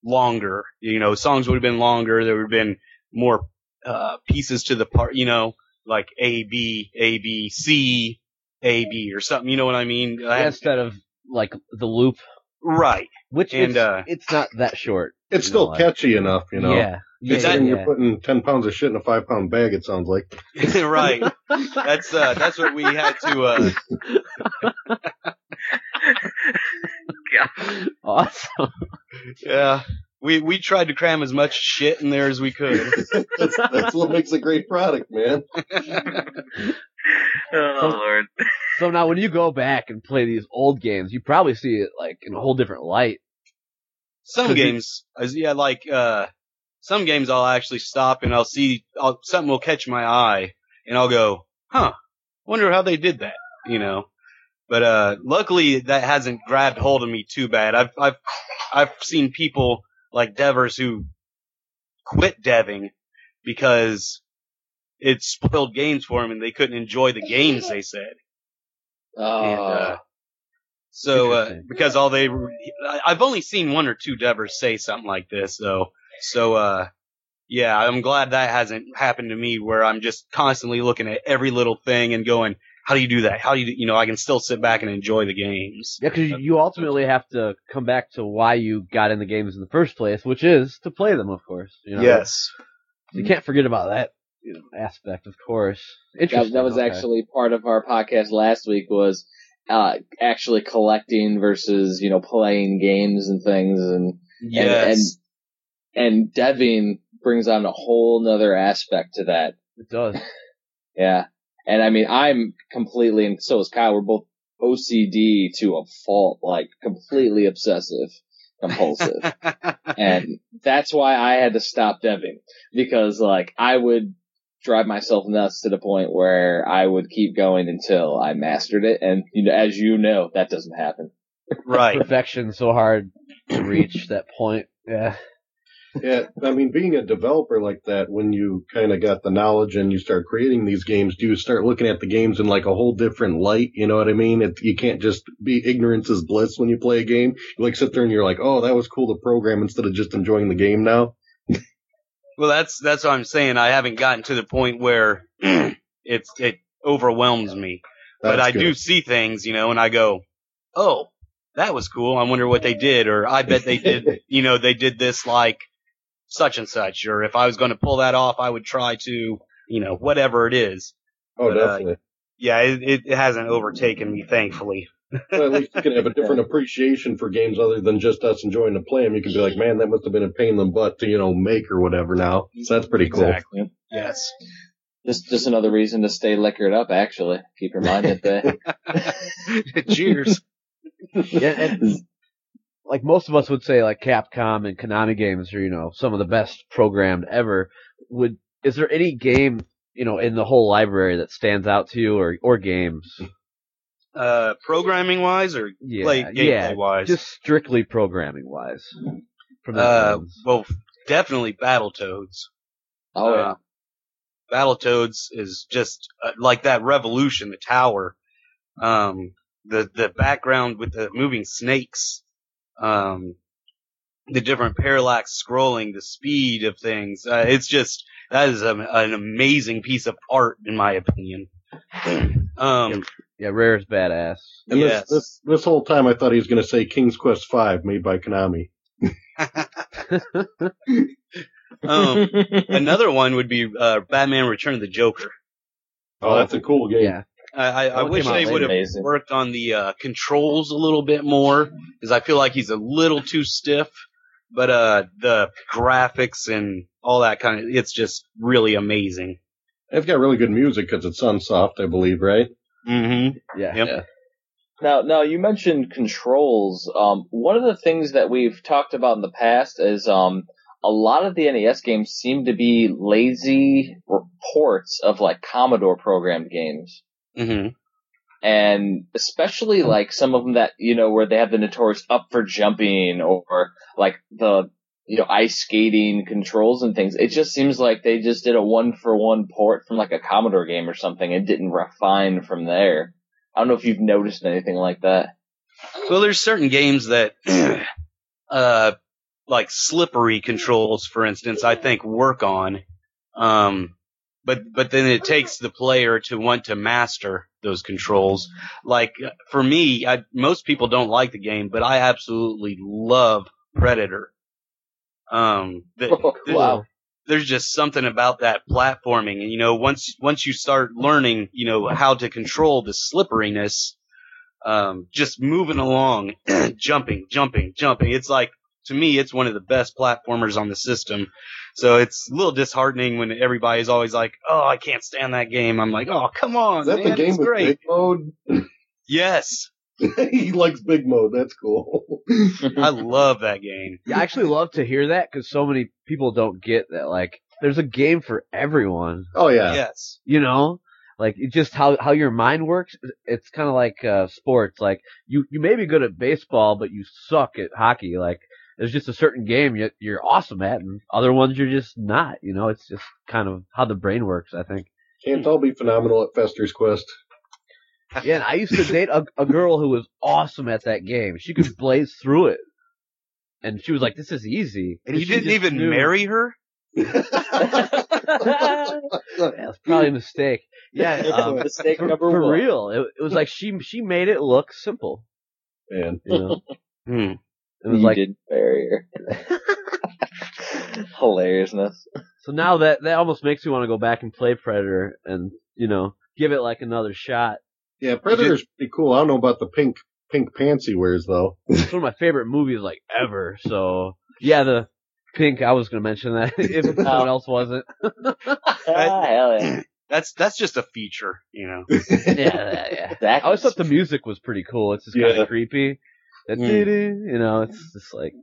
D: longer. You know, songs would have been longer. There would have been more uh pieces to the part, you know, like A B A B C A B or something. You know what I mean?
B: Instead of like the loop,
D: right.
B: which
D: And,
B: it's,
D: uh,
B: it's not that short.
C: it's still
B: know, like-
C: catchy enough, you know.
B: Yeah. Yeah,
C: Considering
B: yeah,
C: you're putting ten pounds of shit in a five pound bag, it sounds like.
D: right. That's uh that's what we had to uh
B: yeah. Awesome.
D: yeah. We we tried to cram as much shit in there as we could.
C: That's, that's what makes a great product, man.
E: oh lord.
B: So now when you go back and play these old games, you probably see it like in a whole different light.
D: Some
B: Could you-
D: games, as yeah, like uh, some games I'll actually stop and I'll see I'll, something will catch my eye and I'll go, huh, wonder how they did that, you know. But uh, luckily that hasn't grabbed hold of me too bad. I've I've I've seen people like devers who quit deving because it spoiled games for them and they couldn't enjoy the games. They said.
A: Oh,
D: And, uh, so, uh, because all they, I've only seen one or two devers say something like this, though. So, uh, yeah, I'm glad that hasn't happened to me where I'm just constantly looking at every little thing and going, how do you do that? How do you, you know, I can still sit back and enjoy the games.
B: Yeah, because you ultimately have to come back to why you got in the games in the first place, which is to play them, of course. You know?
D: Yes.
B: You can't forget about that you know, aspect, of course.
A: that,
B: Interesting.
A: that was
B: okay.
A: actually part of our podcast last week was uh, actually collecting versus you know playing games and things and
D: Yes.
A: and and deving brings on a whole nother aspect to that.
B: It does.
A: Yeah. And I mean, I'm completely, and so is Kyle, we're both OCD to a fault, like completely obsessive compulsive. and that's why I had to stop deving because like I would drive myself nuts to the point where I would keep going until I mastered it. And you know, as you know, that doesn't happen.
D: right.
B: Perfection so hard to reach that point. Yeah.
C: Yeah, I mean, being a developer like that, when you kind of got the knowledge and you start creating these games, do you start looking at the games in like a whole different light? You know what I mean? It, you can't just be ignorance is bliss when you play a game. You like sit there and you're like, oh, that was cool to program instead of just enjoying the game now.
D: Well, that's, that's what I'm saying. I haven't gotten to the point where it's, it overwhelms me. but
C: That's
D: I do see things, you know, and I go, "Oh, that was cool. I wonder what they did." Or I bet they did, you know, they did this like such and such. Or if I was going to pull that off, I would try to, you know, whatever it is.
C: Oh,
D: but, uh,
C: definitely.
D: Yeah, it, it hasn't overtaken me, thankfully.
C: well, at least you can have a different appreciation for games other than just us enjoying to play them. You can be like, man, that must have been a pain in the butt to, you know, make or whatever now. So that's pretty cool.
D: Exactly. Yes.
A: Just, just another reason to stay liquored up, actually. Keep your mind at bay.
D: Cheers.
B: Yeah, and like most of us would say, like Capcom and Konami games are, you know, some of the best programmed ever. Would is there any game, you know, in the whole library that stands out to you, or or games?
D: Uh, programming wise or
B: Yeah, yeah,
D: gameplay wise?
B: just strictly programming wise.
D: Uh, well, definitely Battletoads.
A: Oh, yeah.
D: Uh, Battletoads is just uh, like that revolution, the tower, um, the the background with the moving snakes, um, the different parallax scrolling, the speed of things. Uh, it's just that is a, an amazing piece of art, in my opinion. um,
B: yeah, Rare's badass.
C: And
D: Yes.
C: this, this, this whole time I thought he was going to say King's Quest V made by Konami.
D: um, another one would be uh, Batman: Return of the Joker.
C: Oh, that's a cool game.
B: Yeah,
D: I, I, I wish they would have
A: Amazing.
D: worked on the uh, controls a little bit more because I feel like he's a little too stiff. But uh, the graphics and all that kind of it's just really amazing.
C: They've got really good music because it's Sunsoft, I believe, right?
D: Mm-hmm.
B: yeah,
D: Yep.
B: yeah.
A: Now, now you mentioned controls. Um, one of the things that we've talked about in the past is um, a lot of the NES games seem to be lazy ports of like Commodore programmed games.
D: Hmm
A: and especially like some of them that you know where they have the notorious up for jumping or like the you know ice skating controls and things it just seems like they just did a one for one port from like a commodore game or something and didn't refine from there. I don't know if you've noticed anything like that.
D: Well, there's certain games that, uh, like slippery controls, for instance, I think work on. Um, but, but then it takes the player to want to master those controls. Like, for me, I, most people don't like the game, but I absolutely love Predator. Um, the, there's-
A: wow
D: there's just something about that platforming and you know once once you start learning you know how to control the slipperiness um just moving along jumping jumping jumping it's like to me it's one of the best platformers on the system so it's a little disheartening when everybody's always like oh i can't stand that game i'm like oh come on
C: Is that
D: man,
C: the game
D: it's
C: with
D: great
C: big mode?
D: yes
C: he likes big mode. That's cool.
D: i love that game
B: Yeah, I actually love to hear that because so many people don't get that. Like, there's a game for everyone.
C: oh yeah.
D: yes
B: You know, like it just how how your mind works. It's kind of like uh, sports. Like you you may be good at baseball, but you suck at hockey. Like there's just a certain game you, you're awesome at, and other ones you're just not. You know, it's just kind of how the brain works. I think.
C: Can't all be phenomenal at Fester's Quest.
B: Yeah, and I used to date a, a girl who was awesome at that game. She could blaze through it, and she was like, "This is easy."
D: and you didn't even
B: knew.
D: marry her
B: Yeah, it's probably a mistake. Yeah, um,
A: mistake
B: for,
A: number
B: for
A: one
B: real. It, it was like she she made it look simple.
C: Man.
B: You know,
D: hmm.
B: It was
A: you
B: like
A: did barrier hilariousness
B: so now that that almost makes me want to go back and play Predator and you know give it like another shot.
C: Yeah, Predator's pretty cool. I don't know about the pink pink pants he wears though.
B: It's one of my favorite movies like ever. So yeah, the pink. I was gonna mention that if someone else wasn't.
A: ah, hell yeah
D: that's that's just a feature you know
B: Yeah, yeah, yeah.
A: Exactly.
B: I always thought the music was pretty cool. It's just kind of creepy. That
D: Mm.
B: you know, it's just like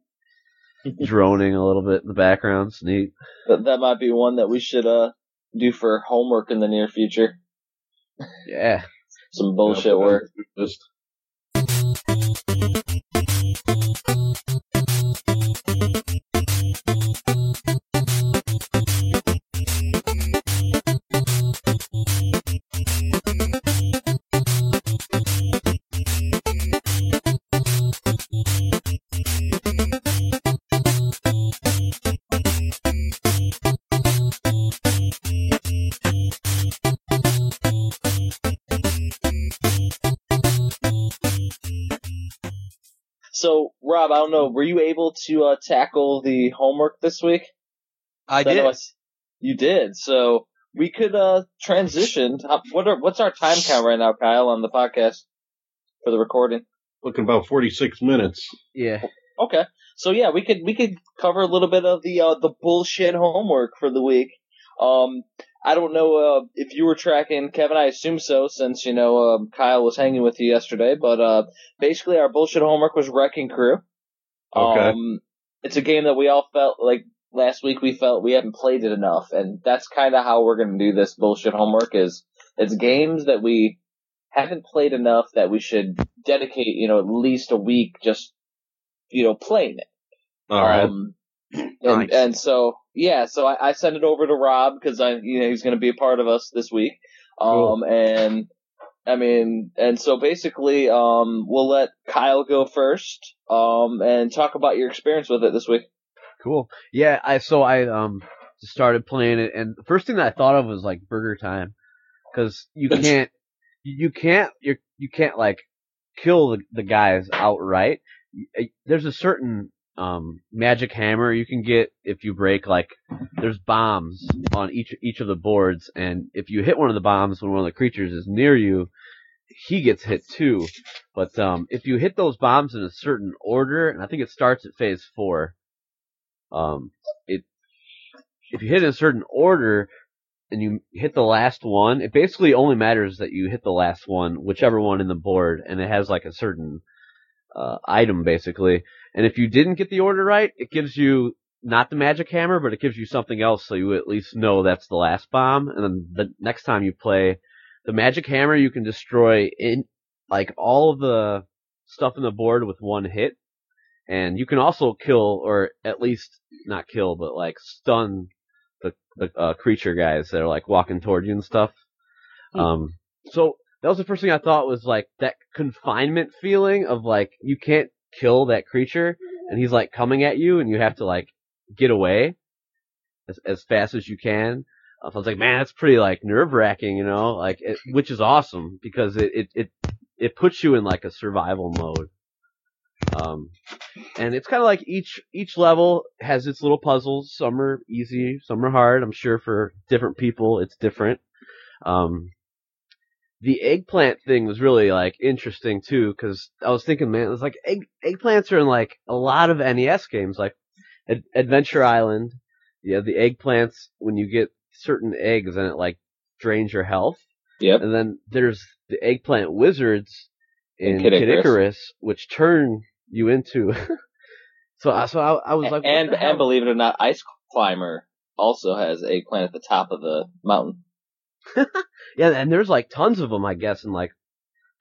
B: droning a little bit in the background. It's neat.
A: that, that might be one that we should uh do for homework in the near future
B: Yeah.
A: some bullshit work
C: Just
A: I don't know, were you able to uh, tackle the homework this week?
D: i
A: So know
D: did
A: s- You did. So we could uh transition. What are what's our time count right now, Kyle, on the podcast for the recording?
C: looking about forty six minutes.
B: Yeah.
A: Okay. So yeah, we could we could cover a little bit of the uh, the bullshit homework for the week. Um, I don't know uh, if you were tracking Kevin. I assume so, since you know um, Kyle was hanging with you yesterday. But uh, basically, our bullshit homework was Wrecking Crew.
C: Okay.
A: Um, it's a game that we all felt like last week we felt we hadn't played it enough, and that's kind of how we're gonna do this bullshit homework. Is it's games that we haven't played enough that we should dedicate, you know, at least a week just, you know, playing it.
C: All right.
A: Um, and,
D: Nice.
A: and so, yeah, so I, I sent it over to Rob because I, you know, he's going to be a part of us this week. Um,
C: Cool.
A: and I mean, and so basically, um, we'll let Kyle go first, um, and talk about your experience with it this week.
B: Cool. Yeah, I so I um started playing it, and the first thing that I thought of was like Burger Time, because you can't, you can't, you you can't like kill the, the guys outright. There's a certain um magic hammer you can get if you break like there's bombs on each each of the boards, and if you hit one of the bombs when one of the creatures is near you, he gets hit too. But um if you hit those bombs in a certain order, and I think it starts at phase four um, it if you hit in a certain order and you hit the last one, it basically only matters that you hit the last one, whichever one in the board, and it has like a certain uh, item basically. And if you didn't get the order right, it gives you not the magic hammer, but it gives you something else, so you at least know that's the last bomb. And then the next time you play the magic hammer, you can destroy in like all of the stuff in the board with one hit, and you can also kill, or at least not kill, but like stun the the uh, creature guys that are like walking toward you and stuff.
A: Hmm.
B: Um, so that was the first thing I thought was like that confinement feeling of like you can't kill that creature and he's like coming at you and you have to like get away as as fast as you can. Uh, so I was like, man, that's pretty like nerve wracking, you know, like it, which is awesome because it, it it it puts you in like a survival mode. Um, and it's kind of like each each level has its little puzzles. Some are easy, some are hard. I'm sure for different people it's different. Um, the eggplant thing was really like interesting too because I was thinking, man, it's like egg eggplants are in like a lot of NES games, like Ad- Adventure Island. You have the eggplants when you get certain eggs and it like drains your health.
A: Yep.
B: And then there's the eggplant wizards in
A: In Kid
B: Kid,
A: Icarus.
B: Icarus, which turn you into. so, I so I, I was like,
A: and
B: hell?
A: and believe it or not, Ice Climber also has eggplant at the top of the mountain.
B: yeah, and there's like tons of them, I guess, and like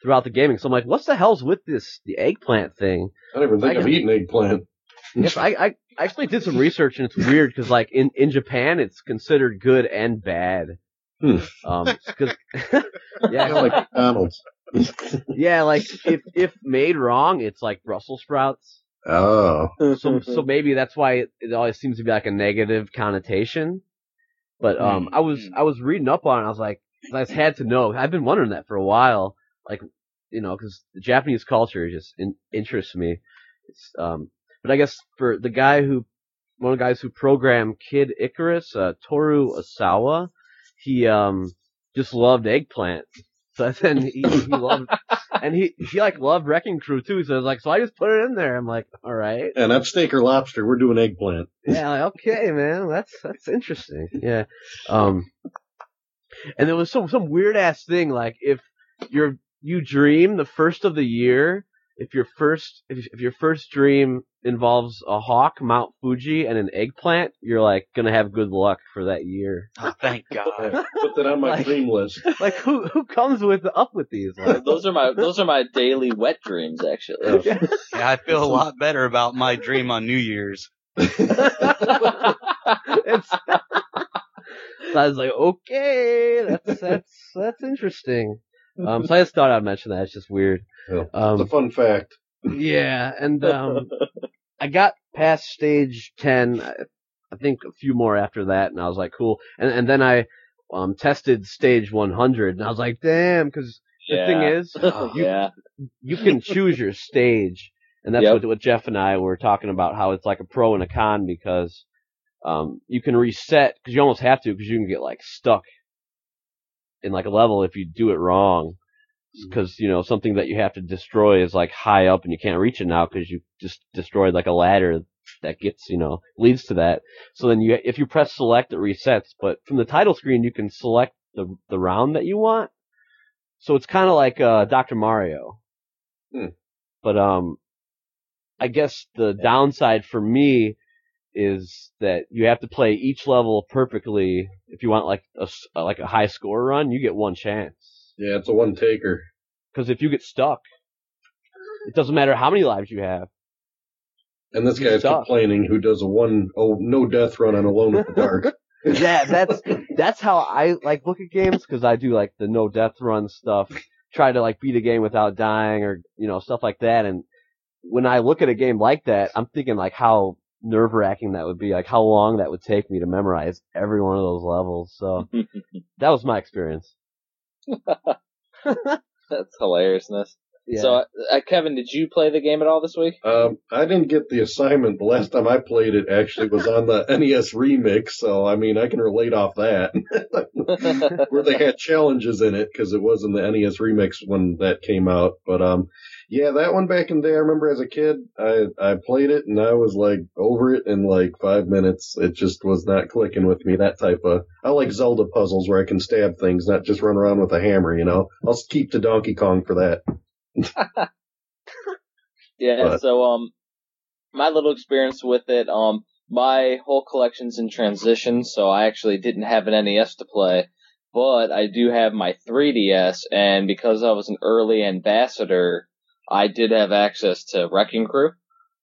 B: throughout the gaming. So I'm like, what's the hell's with this the eggplant thing?
C: I don't even think
B: I
C: I've eaten eggplant.
B: Yes, I, I I actually did some research and it's weird because like in in Japan it's considered good and bad.
C: Hmm.
B: Um, cause,
C: Kind
B: yeah,
C: of like McDonald's.
B: yeah, like if if made wrong, it's like Brussels sprouts.
C: Oh.
B: So so maybe that's why it, it always seems to be like a negative connotation. But um, I was I was reading up on it. I was like, I just had to know. I've been wondering that for a while. Like, you know, because the Japanese culture just in, interests me. It's, um, but I guess for the guy who, one of the guys who programmed Kid Icarus, uh, Toru Osawa, he um just loved eggplant. So then he, he loved, and he he like loved Wrecking Crew too. So I was like, so I just put it in there. I'm like, all right.
C: And that's steak or lobster. We're doing eggplant.
B: Yeah, like, okay, man, that's that's interesting. Yeah. Um and there was some some weird ass thing like if you're you dream the first of the year, if your first if, if your first dream involves a hawk, Mount Fuji, and an eggplant, you're like gonna have good luck for that year.
D: Oh, thank God.
C: Put that on my
B: Like-
C: dream list.
B: Like who who comes with up with these? Like,
A: those are my those are my daily wet dreams actually. Oh.
B: yeah.
D: Yeah, I feel a lot better about my dream on New Year's.
B: It's, so I was like, okay, that's that's that's interesting. Um, so I just thought I'd mention that. It's just weird.
C: Yeah. It's a
B: Um,
C: fun fact.
B: yeah, and um, I got past stage ten. I, think a few more after that, and I was like, cool. And and then I um tested stage one hundred, and I was like, damn, because the thing
A: Yeah.
B: is, you
A: yeah.
B: you can choose your stage, and that's
A: Yep.
B: what what Jeff and I were talking about. How it's like a pro and a con because um you can reset because you almost have to because you can get like stuck in like a level if you do it wrong. Because you know something that you have to destroy is like high up and you can't reach it now because you just destroyed like a ladder that gets you know leads to that. So then you if you press select it resets, but from the title screen you can select the the round that you want. So it's kind of like uh, Dr. Mario.
C: Hmm.
B: But um, I guess the downside for me is that you have to play each level perfectly. If you want like a s- uh, like a high score run, you get one chance.
C: Yeah, it's a one taker.
B: Because if you get stuck, it doesn't matter how many lives you have.
C: And this
B: You're
C: guy's
B: stuck.
C: complaining who does a one oh no death run on Alone in the Dark.
B: Yeah, that's that's how I like look at games because I do like the no death run stuff. Try to like beat a game without dying or you know stuff like that. And when I look at a game like that, I'm thinking like how nerve wracking that would be, like how long that would take me to memorize every one of those levels. So that was my experience.
A: That's hilariousness.
B: Yeah.
A: So, uh, Kevin, did you play the game at all this week?
C: Um, I didn't get the assignment. The last time I played it actually was on the NES remix, so I mean I can relate off that. Where they had challenges in it because it was in the NES remix when that came out. But um, yeah, that one back in the day, I remember as a kid, I I played it and I was like over it in like five minutes. It just was not clicking with me. That type of I like Zelda puzzles where I can stab things, not just run around with a hammer. You know, I'll keep to Donkey Kong for that.
A: Yeah,
C: But-
A: so um my little experience with it, um my whole collection's in transition, so I actually didn't have an NES to play, but I do have my 3DS, and because I was an early ambassador, I did have access to Wrecking Crew.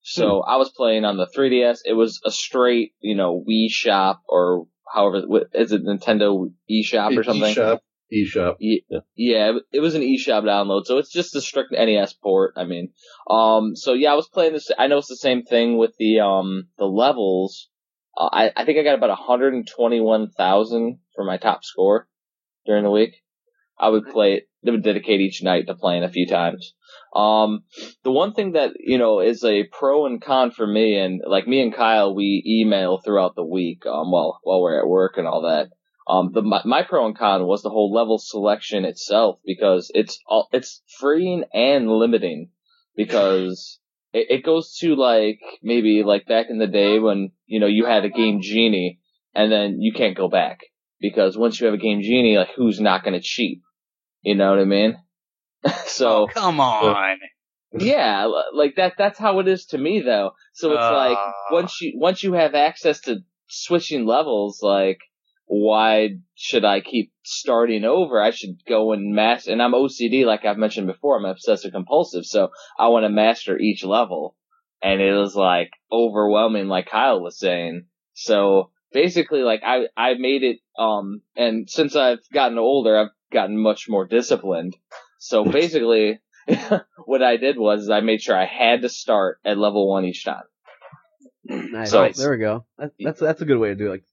A: So I was playing on the 3DS. It was a straight, you know, Wii Shop or however, is it Nintendo eShop or something?
C: eShop. eShop.
A: Ye- Yeah, it- it was an eShop download, so it's just a strict NES port. I mean, um, so yeah, I was playing this. I know it's the same thing with the um the levels. Uh, I I think I got about 121,000 for my top score during the week. I would play it. I would dedicate each night to playing a few times. Um, the one thing that you know is a pro and con for me, and like me and Kyle, we email throughout the week, um, while while we're at work and all that. Um, the my, my pro and con was the whole level selection itself because it's all it's freeing and limiting because it, it goes to like maybe like back in the day when you know you had a game genie and then you can't go back because once you have a game genie, like who's not going to cheat? You know what I mean? so
D: Oh, come on.
A: yeah, like that. That's how it is to me, though. So it's like
D: Ah.
A: once you once you have access to switching levels, like why should I keep starting over? I should go and master. And I'm OCD, like I've mentioned before. I'm obsessive compulsive, so I want to master each level. And it was like overwhelming, like Kyle was saying. So basically, like I I made it. Um, and since I've gotten older, I've gotten much more disciplined. So basically, what I did was I made sure I had to start at level one each time.
B: Nice.
A: So-
B: there we go. That, that's that's a good way to do it. Like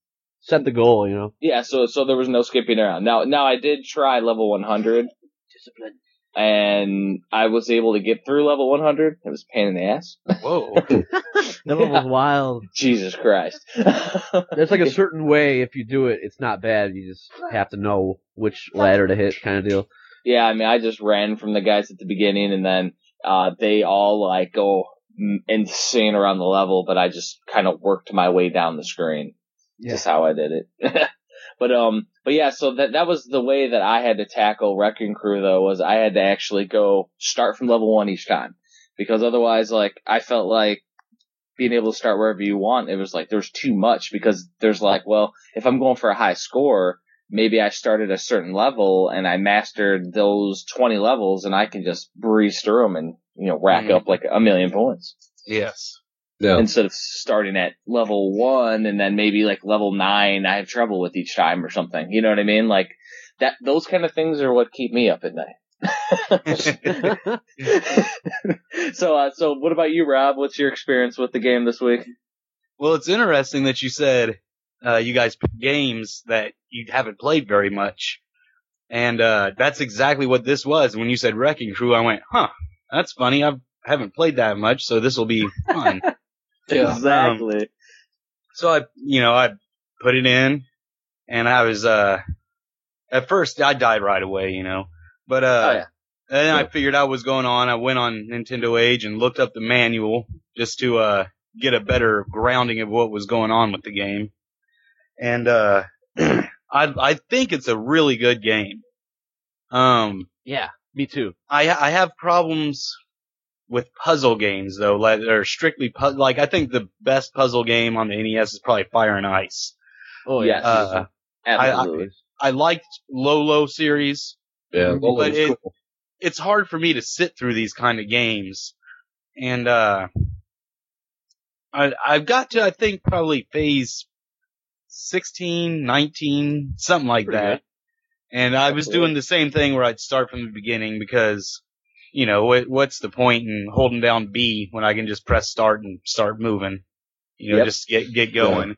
B: set the goal, you know.
A: Yeah, so so there was no skipping around. Now now I did try level 100
B: Discipline.
A: and I was able to get through level 100. It was a pain in the ass.
D: Whoa.
B: That level was wild.
A: Jesus Christ.
B: There's like a certain way if you do it, it's not bad. You just have to know which ladder to hit, kind of deal.
A: yeah, I mean I just ran from the guys at the beginning and then uh they all like go insane around the level, but I just kind of worked my way down the screen.
B: Yeah.
A: Just how I did it. but um, but yeah, so that that was the way that I had to tackle Wrecking Crew though was I had to actually go start from level one each time because otherwise, like I felt like being able to start wherever you want, it was like there's too much because there's like, well, if I'm going for a high score, maybe I started a certain level and I mastered those 20 levels and I can just breeze through them and you know rack
D: Mhm.
A: up like a million points
D: yes.
C: Yeah.
A: instead of starting at level one and then maybe like level nine I have trouble with each time or something. You know what I mean? Like that, those kind of things are what keep me up at night. so, uh, so what about you, Rob? What's your experience with the game this week?
D: Well, it's interesting that you said uh, you guys pick games that you haven't played very much, and uh, that's exactly what this was. When you said Wrecking Crew, I went, "Huh, that's funny. I haven't played that much, so this will be fun."
C: Yeah.
A: Exactly.
D: so I, you know, I put it in, and I was uh, at first I died right away, you know, but uh,
A: Oh, yeah.
D: and then I figured out what was going on. I went on Nintendo Age and looked up the manual just to uh get a better grounding of what was going on with the game. And uh I I think it's a really good game. Um
B: Yeah, me too.
D: I I have problems with puzzle games though, like that are strictly pu- like I think the best puzzle game on the NES is probably Fire and Ice.
B: Oh
A: Yes.
B: yeah.
D: Uh,
A: Absolutely.
D: I I liked Lolo series.
C: Yeah.
D: But
C: Lolo's
D: it-
C: cool.
D: it's hard for me to sit through these kind of games. And, uh, I, I've got to, I think, probably phase 16, 19, something like
B: Pretty
D: that.
B: good.
D: And I was doing the same thing where I'd start from the beginning because, you know, what, what's the point in holding down B when I can just press start and start moving? You know,
A: Yep.
D: just get, get going.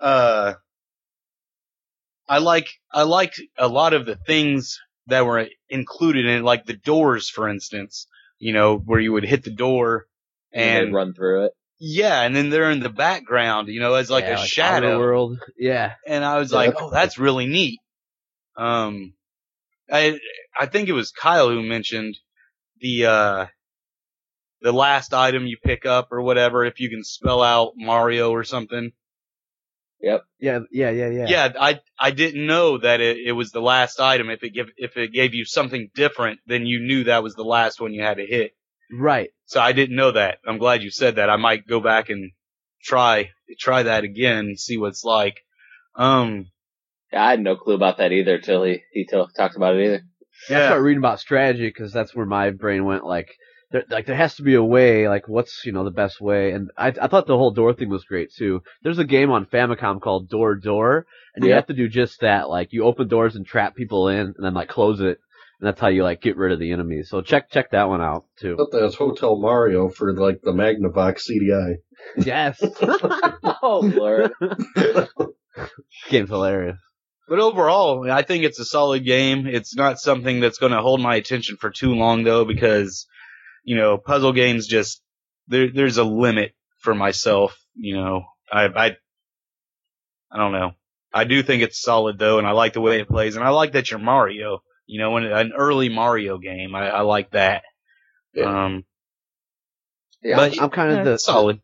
D: Uh, I like, I liked a lot of the things that were included in it, like the doors, for instance, you know, where you would hit the door
A: and
D: and,
A: run through it.
D: yeah, and then they're in the background, you know, as like
B: Yeah,
D: a
B: Outer
D: shadow.
B: world. Yeah.
D: And I was
C: Yeah,
D: like,
C: that's
D: oh, that's really neat. Um, I, I think it was Kyle who mentioned the, uh, the last item you pick up or whatever, if you can spell out Mario or something. Yep.
B: Yeah. Yeah. Yeah. Yeah.
D: Yeah, I I didn't know that it, it was the last item. If it give if it gave you something different, then you knew that was the last one you had to hit.
B: Right.
D: So I didn't know that. I'm glad you said that. I might go back and try try that again and see what it's like. Um,
A: Yeah, I had no clue about that either till he he t- talked about it either.
B: I started reading about strategy because that's where my brain went. Like, there, like there has to be a way. Like, what's you know the best way? And I, I thought the whole door thing was great too. There's a game on Famicom called Door Door, and you
A: Yeah.
B: have to do just that. Like, you open doors and trap people in, and then like close it, and that's how you like get rid of the enemies. So check check that one out
C: I
B: too.
C: thought that was Hotel Mario for like the Magnavox CDI.
B: yes,
A: Oh lord.
B: game's hilarious.
D: But overall, I think it's a solid game. It's not something that's going to hold my attention for too long though, because you know, puzzle games just there. There's a limit for myself. You know, I I I don't know. I do think it's solid though, and I like the way it plays, and I like that you're Mario. You know, when an early Mario game, I, I like that.
C: Yeah.
D: Um,
A: Yeah.
D: but
B: I'm kind of
D: yeah,
B: the
D: solid.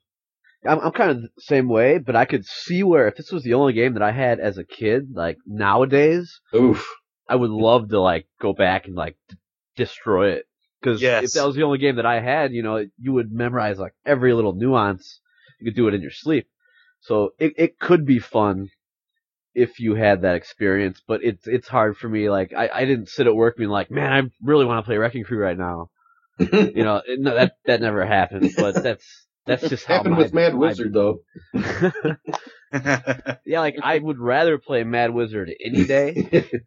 B: I'm, I'm kind of the same way, but I could see where if this was the only game that I had as a kid, like nowadays,
C: Oof.
B: I would love to like go back and like d- destroy it. Because
D: Yes.
B: if that was the only game that I had, you know, you would memorize like every little nuance. You could do it in your sleep. So it it could be fun if you had that experience, but it's it's hard for me. Like I, I didn't sit at work being like, man, I really want to play Wrecking Crew right now. You know, it, no, that that never happened. But that's that's just how
C: Happened
B: my-
C: with Mad
B: my-
C: Wizard though.
B: yeah, like I would rather play Mad Wizard any day.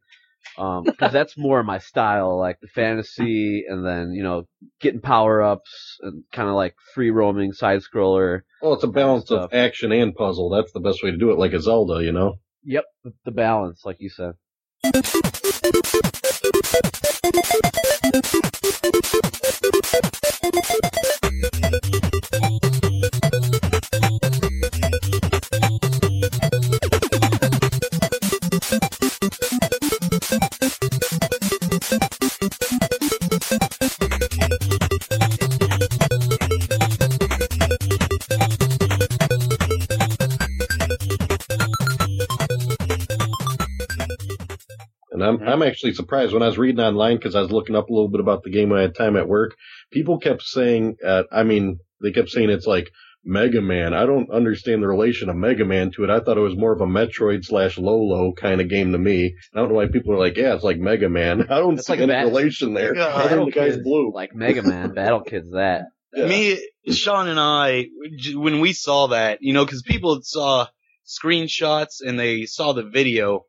B: Um, cause that's more my style, like the fantasy and then, you know, getting power ups and kind of like free roaming side scroller.
C: Well, it's a balance of action and puzzle. That's the best way to do it, like a Zelda, you know.
B: Yep. The, the balance, like you said.
C: And I'm I'm actually surprised when I was reading online because I was looking up a little bit about the game when I had time at work. People kept saying, uh, I mean, they kept saying it's like Mega Man. I don't understand the relation of Mega Man to it. I thought it was more of a Metroid slash Lolo kind of game to me. I don't know why people are like, yeah, it's like Mega Man. I don't
B: It's
C: see
B: like
C: any
B: that-
C: relation there.
D: Yeah,
C: Other than the guy's blue.
B: Like Mega Man, Battle Kids, that.
C: Yeah.
D: Me, Sean and I, when we saw that, you know, because people saw screenshots and they saw the video,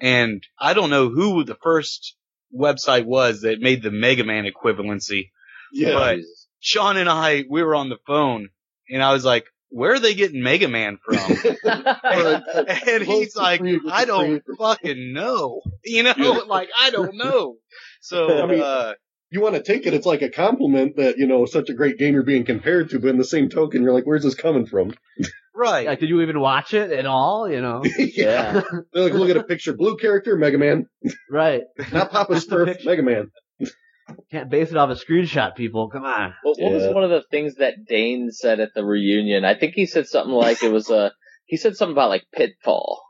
D: and I don't know who the first website was that made the Mega Man equivalency.
C: yeah.
D: but- Sean and I, we were on the phone, and I was like, "Where are they getting Mega Man from?" and he's like, "I don't fucking know," you know,
C: Yeah.
D: like I don't know. So,
C: I mean-
D: uh,
C: you want to take it, it's like a compliment that, you know, such a great game you're being compared to, but in the same token, you're like, where's this coming from?
D: Right.
B: Like, did you even watch it at all? You know?
A: Yeah.
C: They're like, look at a picture. Blue character, Mega Man.
B: right.
C: Not Papa
B: Just
C: Smurf. Mega Man.
B: Can't base it off a screenshot, people. Come on.
A: What, what was one of the things that Dane said at the reunion? I think he said something like it was a. He said something about like Pitfall,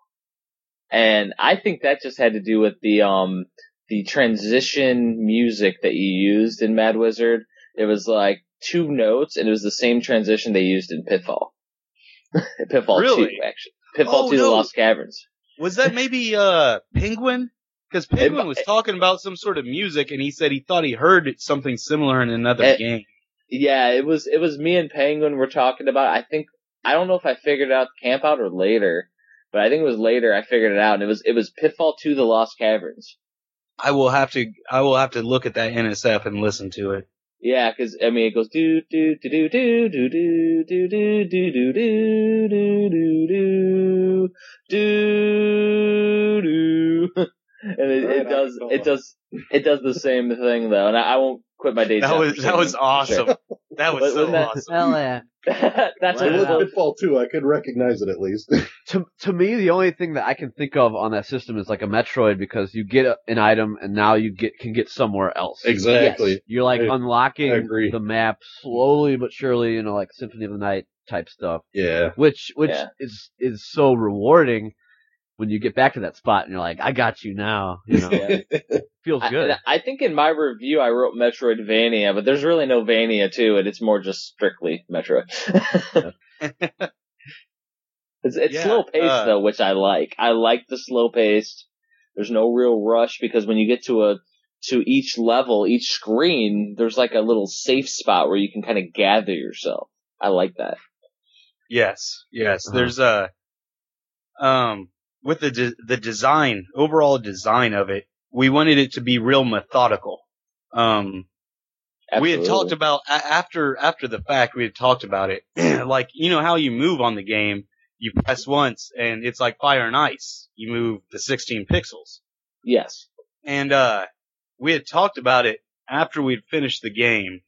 A: and I think that just had to do with the um the transition music that you used in Mad Wizard. It was like two notes, and it was the same transition they used in Pitfall. Pitfall
D: Really?
A: Two, actually. Pitfall
D: Oh,
A: Two:
D: no.
A: The Lost Caverns.
D: Was that maybe uh Penguin? Because Penguin was talking about some sort of music, and he said he thought he heard something similar in another
A: It-
D: game.
A: Yeah, it was it was me and Penguin were talking about. it. I think I don't know if I figured out the camp out or later, but I think it was later I figured it out. And it was it was Pitfall Two: The Lost Caverns.
D: I will have to I will have to look at that NSF and listen to it.
A: Yeah, because I mean it goes do do do do do do do do do do do do do do do do do. And it, it does it does it does the same thing though, and I, I won't quit my day
D: That
A: job.
D: was
A: for
D: that was
A: singing, for
D: awesome.
A: Sure.
D: That was so
A: that-
D: awesome.
B: Hell yeah.
A: That's
B: Wow.
C: It
A: what
C: was
A: it was.
C: Pitfall too. I could recognize it at least.
B: to to me, the only thing that I can think of on that system is like a Metroid because you get an item and now you get can get somewhere else.
C: exactly.
B: You're like
C: I-
B: unlocking
C: I agree.
B: the map slowly but surely, you know, like Symphony of the Night type stuff,
C: Yeah.
B: which which
A: Yeah.
B: is is so rewarding when you get back to that spot and you're like, I got you now. You know, feels good.
A: and I think in my review I wrote Metroidvania, but there's really no Vania to it. It's more just strictly Metroid. It's, it's
D: Yeah,
A: slow paced
D: uh,
A: though, which I like. I like the slow paced. There's no real rush because when you get to a to each level, each screen, there's like a little safe spot where you can kind of gather yourself. I like that.
D: Yes, yes.
B: Uh-huh.
D: There's a um with the de- the design, overall design of it. We wanted it to be real methodical. Um, we had talked about after after the fact. We had talked about it, like you know how you move on the game. You press once, and it's like fire and ice. You move the 16 pixels,
A: Yes.
D: and uh, we had talked about it after we'd finished the game.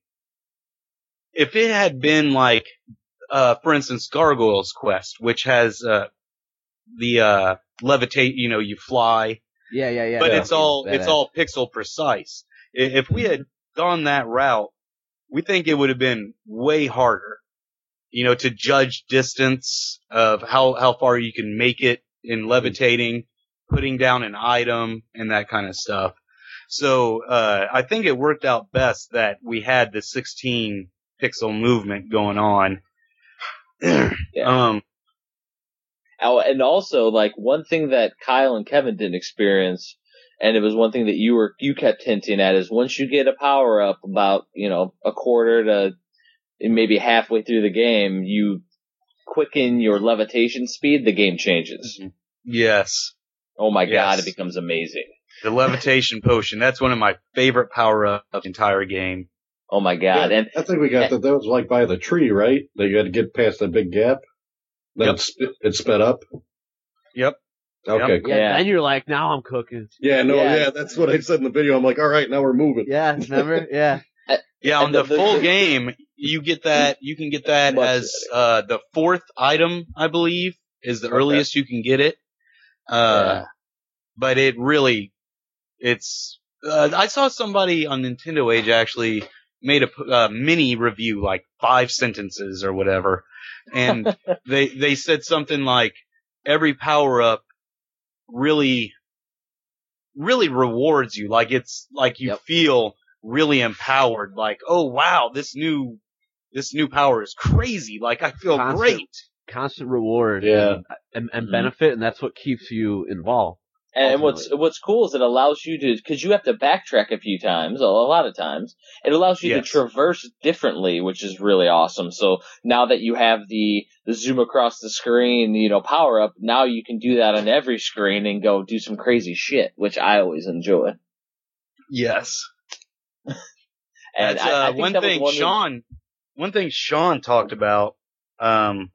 D: If it had been like, uh, for instance, Gargoyle's Quest, which has uh, the uh, levitate, you know, you fly,
B: Yeah, yeah, yeah.
D: but
B: yeah.
D: it's all it's
B: Badass.
D: all pixel precise. If we had gone that route, we think it would have been way harder, you know, to judge distance of how how far you can make it in levitating, putting down an item, and that kind of stuff. So uh, I think it worked out best that we had the 16 pixel movement going on. Um,
A: Oh, and also like one thing that Kyle and Kevin didn't experience, and it was one thing that you were you kept hinting at is once you get a power up about you know a quarter to maybe halfway through the game, you quicken your levitation speed, the game changes. Mm-hmm.
D: yes.
A: Oh my god, it becomes amazing.
D: The levitation potion. That's one of my favorite power ups of the entire game.
A: Oh my god,
C: Yeah,
A: and
C: I think we got that. That was like by the tree, right? That you had to get past that big gap. Then
D: Yep.
C: it, sp- it sped up.
D: Yep.
C: Okay.
D: Yep.
C: cool.
B: Yeah,
A: Yeah.
B: then you're like, now I'm cooking.
C: Yeah. No.
A: Yeah.
C: Yeah. That's what I said in the video. I'm like, all right, now we're moving.
B: Yeah, remember? Yeah.
D: Yeah, on the,
A: the- the-
D: full
A: the-
D: game, you get that. You can get that as uh, the fourth item, I believe, is the
C: Okay.
D: earliest you can get it. Uh, but it really, it's. Uh, I saw somebody on Nintendo Age actually made a uh, mini review, like five sentences or whatever, and they they said something like every power up really really rewards you like it's like you
B: Yep.
D: feel really empowered like oh wow this new this new power is crazy like i feel
B: Constant.
D: great
B: Constant reward.
C: Yeah.
B: And, and
A: Mhm.
B: benefit, and that's what keeps you involved.
A: And what's
B: Ultimately.
A: what's cool is it allows you to because you have to backtrack a few times, a lot of times. It allows you
D: Yes.
A: to traverse differently, which is really awesome. So now that you have the the zoom across the screen, you know, power up, now you can do that on every screen and go do some crazy shit, which I always enjoy.
D: yes
A: And
D: That's
A: I,
D: uh,
A: think
D: one
A: that
D: thing
A: one
D: Sean. One thing Sean talked about um,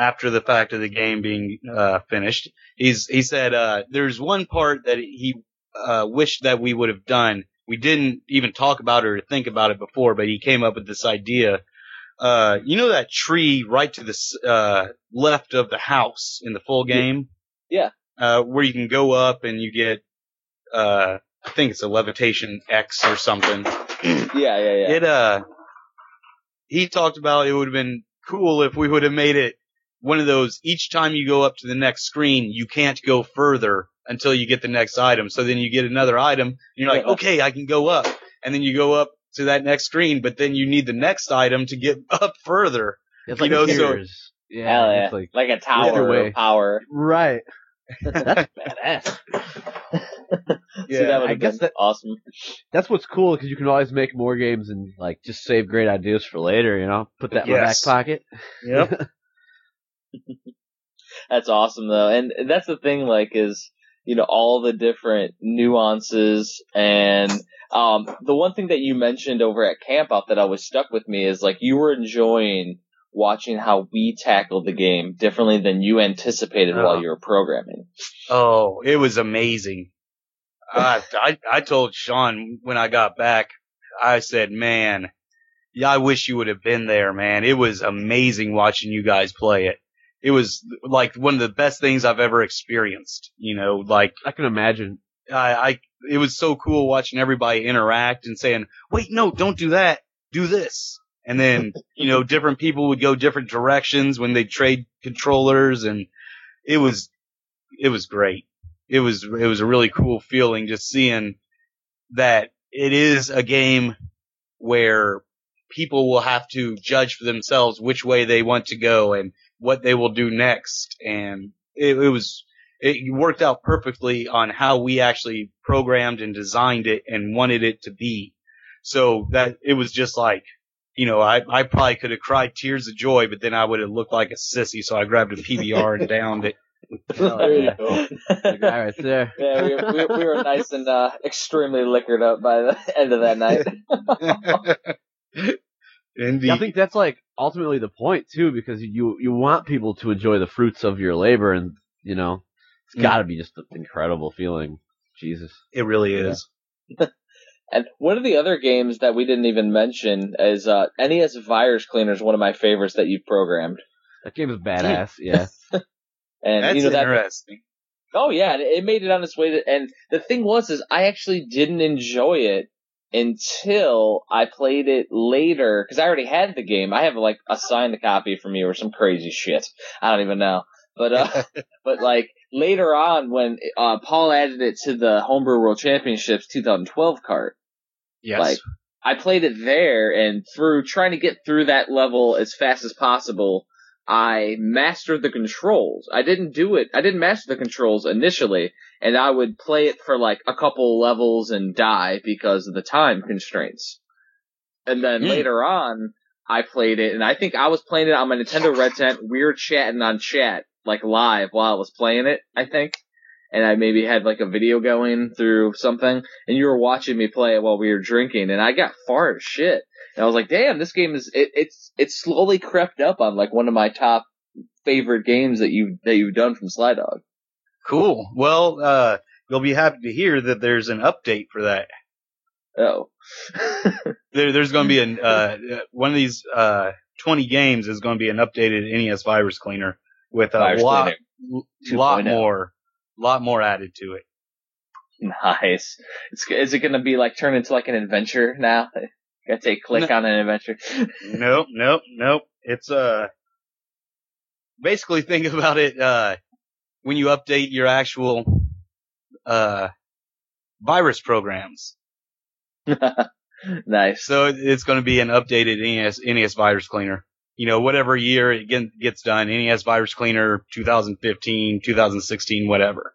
D: after the fact of the game being uh, finished, he's he said uh, there's one part that he uh, wished that we would have done. We didn't even talk about it or think about it before, but he came up with this idea. Uh, you know that tree right to the uh, left of the house in the full game?
A: Yeah.
D: Uh, where you can go up and you get, uh, I think it's a levitation X or something.
A: yeah, yeah, yeah.
D: It uh he talked about it would have been cool if we would have made it one of those each time you go up to the next screen you can't go further until you get the next item. So then you get another item and you're like,
A: Yeah.
D: okay, I can go up. And then you go up to that next screen, but then you need the next item to get up further.
B: It's
D: You
B: like
D: know, so-
B: yeah,
A: Hell yeah.
B: it's like
A: like a tower of power.
B: right. That's badass.
A: See, that
B: I guess
A: been
B: that-
A: awesome.
B: That's what's cool because you can always make more games and like just save great ideas for later. You know, put that in my back
D: Yes.
B: pocket.
D: Yep.
A: That's awesome though. And that's the thing, like, is, you know, all the different nuances and, um, the one thing that you mentioned over at Camp Out that always stuck with me is like you were enjoying watching how we tackled the game differently than you anticipated
D: Oh.
A: while you were programming.
D: Oh, it was amazing. I, I I told Sean when I got back, I said, "Man, yeah, I wish you would have been there, man. It was amazing watching you guys play it. It was like one of the best things I've ever experienced. You know, like
B: I can imagine.
D: I, I it was so cool watching everybody interact and saying, "Wait, no, don't do that. Do this." And then, you know, different people would go different directions when they trade controllers and it was it was great. It was it was a really cool feeling just seeing that it is a game where people will have to judge for themselves which way they want to go and what they will do next, and it, it was it worked out perfectly on how we actually programmed and designed it and wanted it to be. So that it was just like, you know, I, I probably could have cried tears of joy, but then I would have looked like a sissy. So I grabbed a PBR and downed it.
A: there you
C: go.
B: The guy right there.
A: Yeah, we, we, we were nice and uh, extremely liquored up by the end of that night.
D: Indeed.
B: I think that's like ultimately the point too, because you you want people to enjoy the fruits of your labor, and you know, it's got to be just an incredible feeling. Jesus.
D: it really is.
A: And one of the other games that we didn't even mention is uh, NES Virus Cleaner is one of my favorites that you've programmed.
B: That game is badass. Yeah.
A: And
D: That's
A: you know that
D: interesting.
A: Oh yeah, it made it on its way to. And the thing was, is I actually didn't enjoy it until I played it later because I already had the game. I have like a signed copy from you or some crazy shit. I don't even know. But uh, but like later on when uh Paul added it to the Homebrew World Championships 2012 cart,
D: Yes.
A: like I played it there, and through trying to get through that level as fast as possible, I mastered the controls. I didn't do it. I didn't master the controls initially, and I would play it for like a couple levels and die because of the time constraints. And then
D: Hmm.
A: later on, I played it, and I think I was playing it on my Nintendo Red Tent. We were chatting on chat like live while I was playing it. I think. And I maybe had like a video going through something, and you were watching me play it while we were drinking, and I got far as shit. And I was like, damn, this game is, it, it's, it's slowly crept up on like one of my top favorite games that you, that you've done from Sly Dog.
D: Cool. Well, uh, you'll be happy to hear that there's an update for that.
A: Oh.
D: There, there's going to be an, uh, one of these, uh, 20 games is going to be an updated NES virus cleaner with a
A: Virus
D: lot, lot more, lot more added to it.
A: Nice. It's, is it gonna be like turn into like an adventure now? Gotta take click on an adventure.
D: nope, nope, nope. It's, uh, basically think about it, uh, when you update your actual, uh, virus programs.
A: nice.
D: So it's going to be an updated NES, NES virus cleaner. You know, whatever year it gets done, NES virus cleaner 2015, 2016, whatever.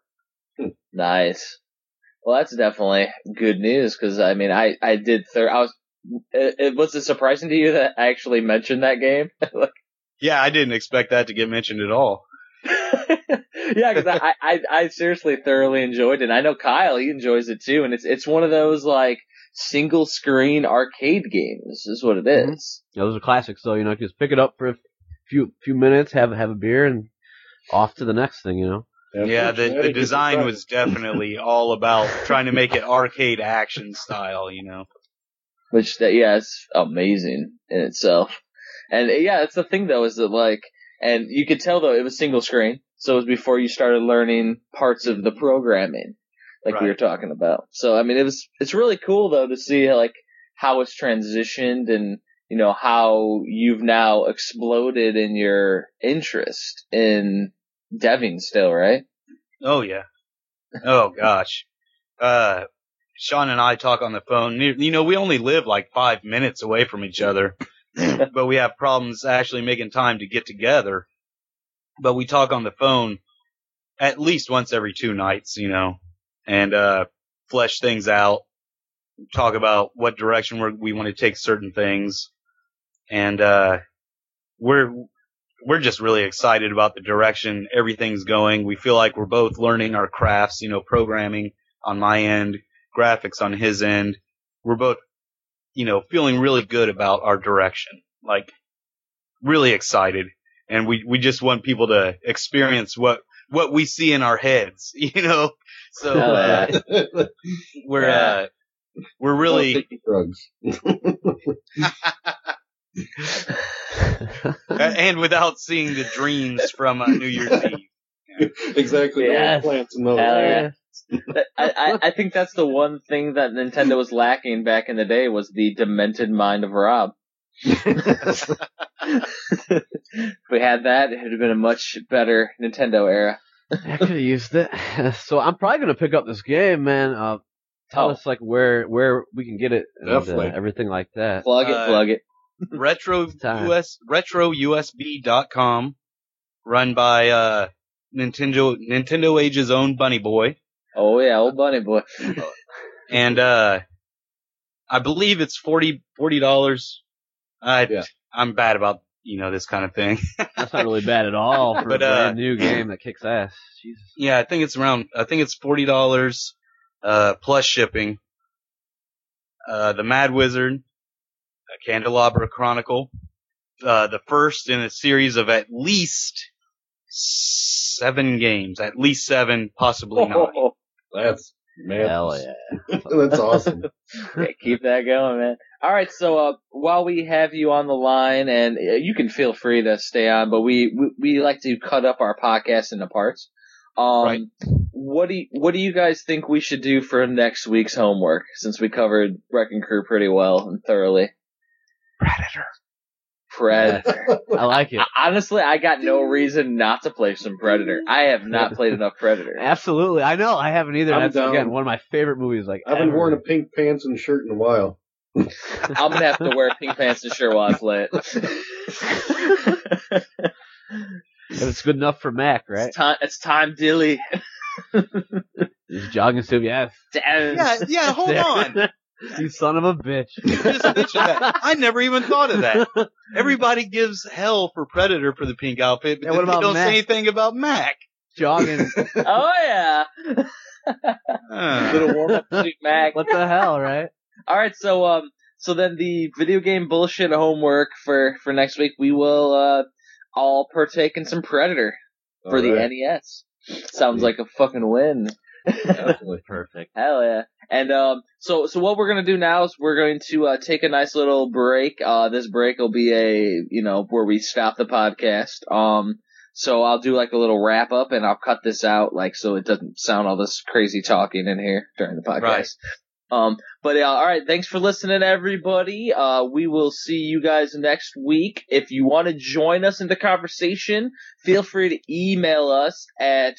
A: Nice. Well, that's definitely good news because I mean, I I did. Thir- I was. It, it was it surprising to you that I actually mentioned that game?
D: like, Yeah, I didn't expect that to get mentioned at all.
A: yeah, because I, I I seriously thoroughly enjoyed it. And I know Kyle he enjoys it too, and it's it's one of those like single screen arcade games is what it
B: Mhm. Yeah, those are classics. So you know, just pick it up for a few few minutes, have have a beer, and off to the next thing. You know.
D: Yeah, the, the design was definitely all about trying to make it arcade action style, you know.
A: Which that yeah, it's amazing in itself. And yeah, that's the thing though, is that like, and you could tell though it was single screen, so it was before you started learning parts of the programming, like we were talking about. So I mean, it was it's really cool though to see like how it's transitioned and you know how you've now exploded in your interest in deving still, right?
D: Oh yeah. Oh gosh. Uh, Sean and I talk on the phone. You you know, we only live like five minutes away from each other, but we have problems actually making time to get together. But we talk on the phone at least once every two nights, you know, and, uh, flesh things out, talk about what direction we're, we want to take certain things. And, uh, we're, we're just really excited about the direction everything's going. We feel like we're both learning our crafts, you know, programming on my end, graphics on his end. We're both, you know, feeling really good about our direction. Like, really excited. And we, we just want people to experience what, what we see in our heads, you know? So, uh, we're, uh, we're really,
C: drugs.
D: and without seeing the dreams from uh, New Year's Eve.
C: exactly.
A: Yes.
C: No plants in those.
A: Hell yeah. I, I, I think that's the one thing that Nintendo was lacking back in the day was the demented mind of Rob. if we had that, it would have been a much better Nintendo era.
B: I could have used it. So I'm probably gonna pick up this game, man. Uh, tell
A: Oh.
B: us like where where we can get it and uh, everything like that.
A: Plug it,
D: Uh,
A: plug it.
D: retro
B: Time.
D: US retrousb.com run by uh Nintendo Nintendo Age's own Bunny Boy,
A: Oh yeah, old bunny boy.
D: and uh I believe it's forty forty dollars. I
C: Yeah.
D: I'm bad about you know this kind of thing.
B: That's not really bad at all for
D: But,
B: a
D: uh,
B: brand new game that kicks ass. Jesus.
D: yeah, I think it's around. I think it's forty dollars uh plus shipping. Uh, the Mad Wizard, uh, Candelabra Chronicle, uh, the first in a series of at least seven games, at least seven, possibly nine.
C: That's man.
B: Hell yeah.
C: That's awesome.
A: Yeah, keep that going, man. All right, so uh, while we have you on the line, and uh, you can feel free to stay on, but we we, we like to cut up our podcast into parts. Um,
D: Right.
A: What do you, what do you guys think we should do for next week's homework? Since we covered Wrecking Crew pretty well and thoroughly.
D: Predator.
A: Predator.
B: I like it.
A: Honestly, I got no reason not to play some Predator. I have not played enough Predator.
B: Absolutely. I know. I haven't either.
C: I'm
B: That's
C: down.
B: again one of my favorite movies. Like
C: I haven't
B: ever.
C: worn a pink pants and shirt in a while.
A: I'm gonna have to wear pink pants and shirt while I play it.
B: If it's good enough for Mac, right?
A: It's time. It's time, Dilly.
B: He's jogging suit. Yes.
D: Yeah, yeah. Hold on.
B: you son of a bitch.
D: You just mentioned that. I never even thought of that. Everybody gives hell for Predator for the pink outfit, but
B: Yeah, what
D: then they
B: about
D: don't
B: Mac?
D: say anything about Mac.
B: jogging.
A: Oh yeah.
D: Uh,
A: Little warm up suit, Mac.
B: What the hell, right?
A: All right, so um, so then the video game bullshit homework for for next week, we will uh all partake in some Predator for the
C: Alright.
A: NES. Sounds like a fucking win.
B: Perfect.
A: Hell yeah. And um so so what we're gonna do now is we're going to uh take a nice little break. Uh this break will be a you know, where we stop the podcast. Um so I'll do like a little wrap up and I'll cut this out like so it doesn't sound all this crazy talking in here during the podcast.
D: Right.
A: Um but uh, all right, thanks for listening everybody. Uh we will see you guys next week. If you want to join us in the conversation, feel free to email us at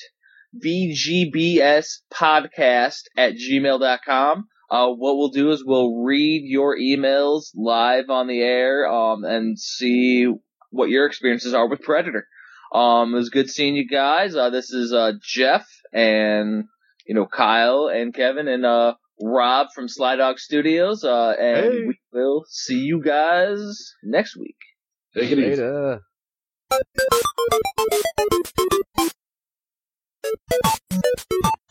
A: vgbspodcast at gmail.com. Uh, what we'll do is we'll read your emails live on the air, um, and see what your experiences are with Predator. Um, it was good seeing you guys. Uh, this is, uh, Jeff and, you know, Kyle and Kevin and, uh, Rob from Sly Dog Studios. Uh, and
C: Hey.
A: we will see you guys next week.
C: Take it easy.
B: どっち?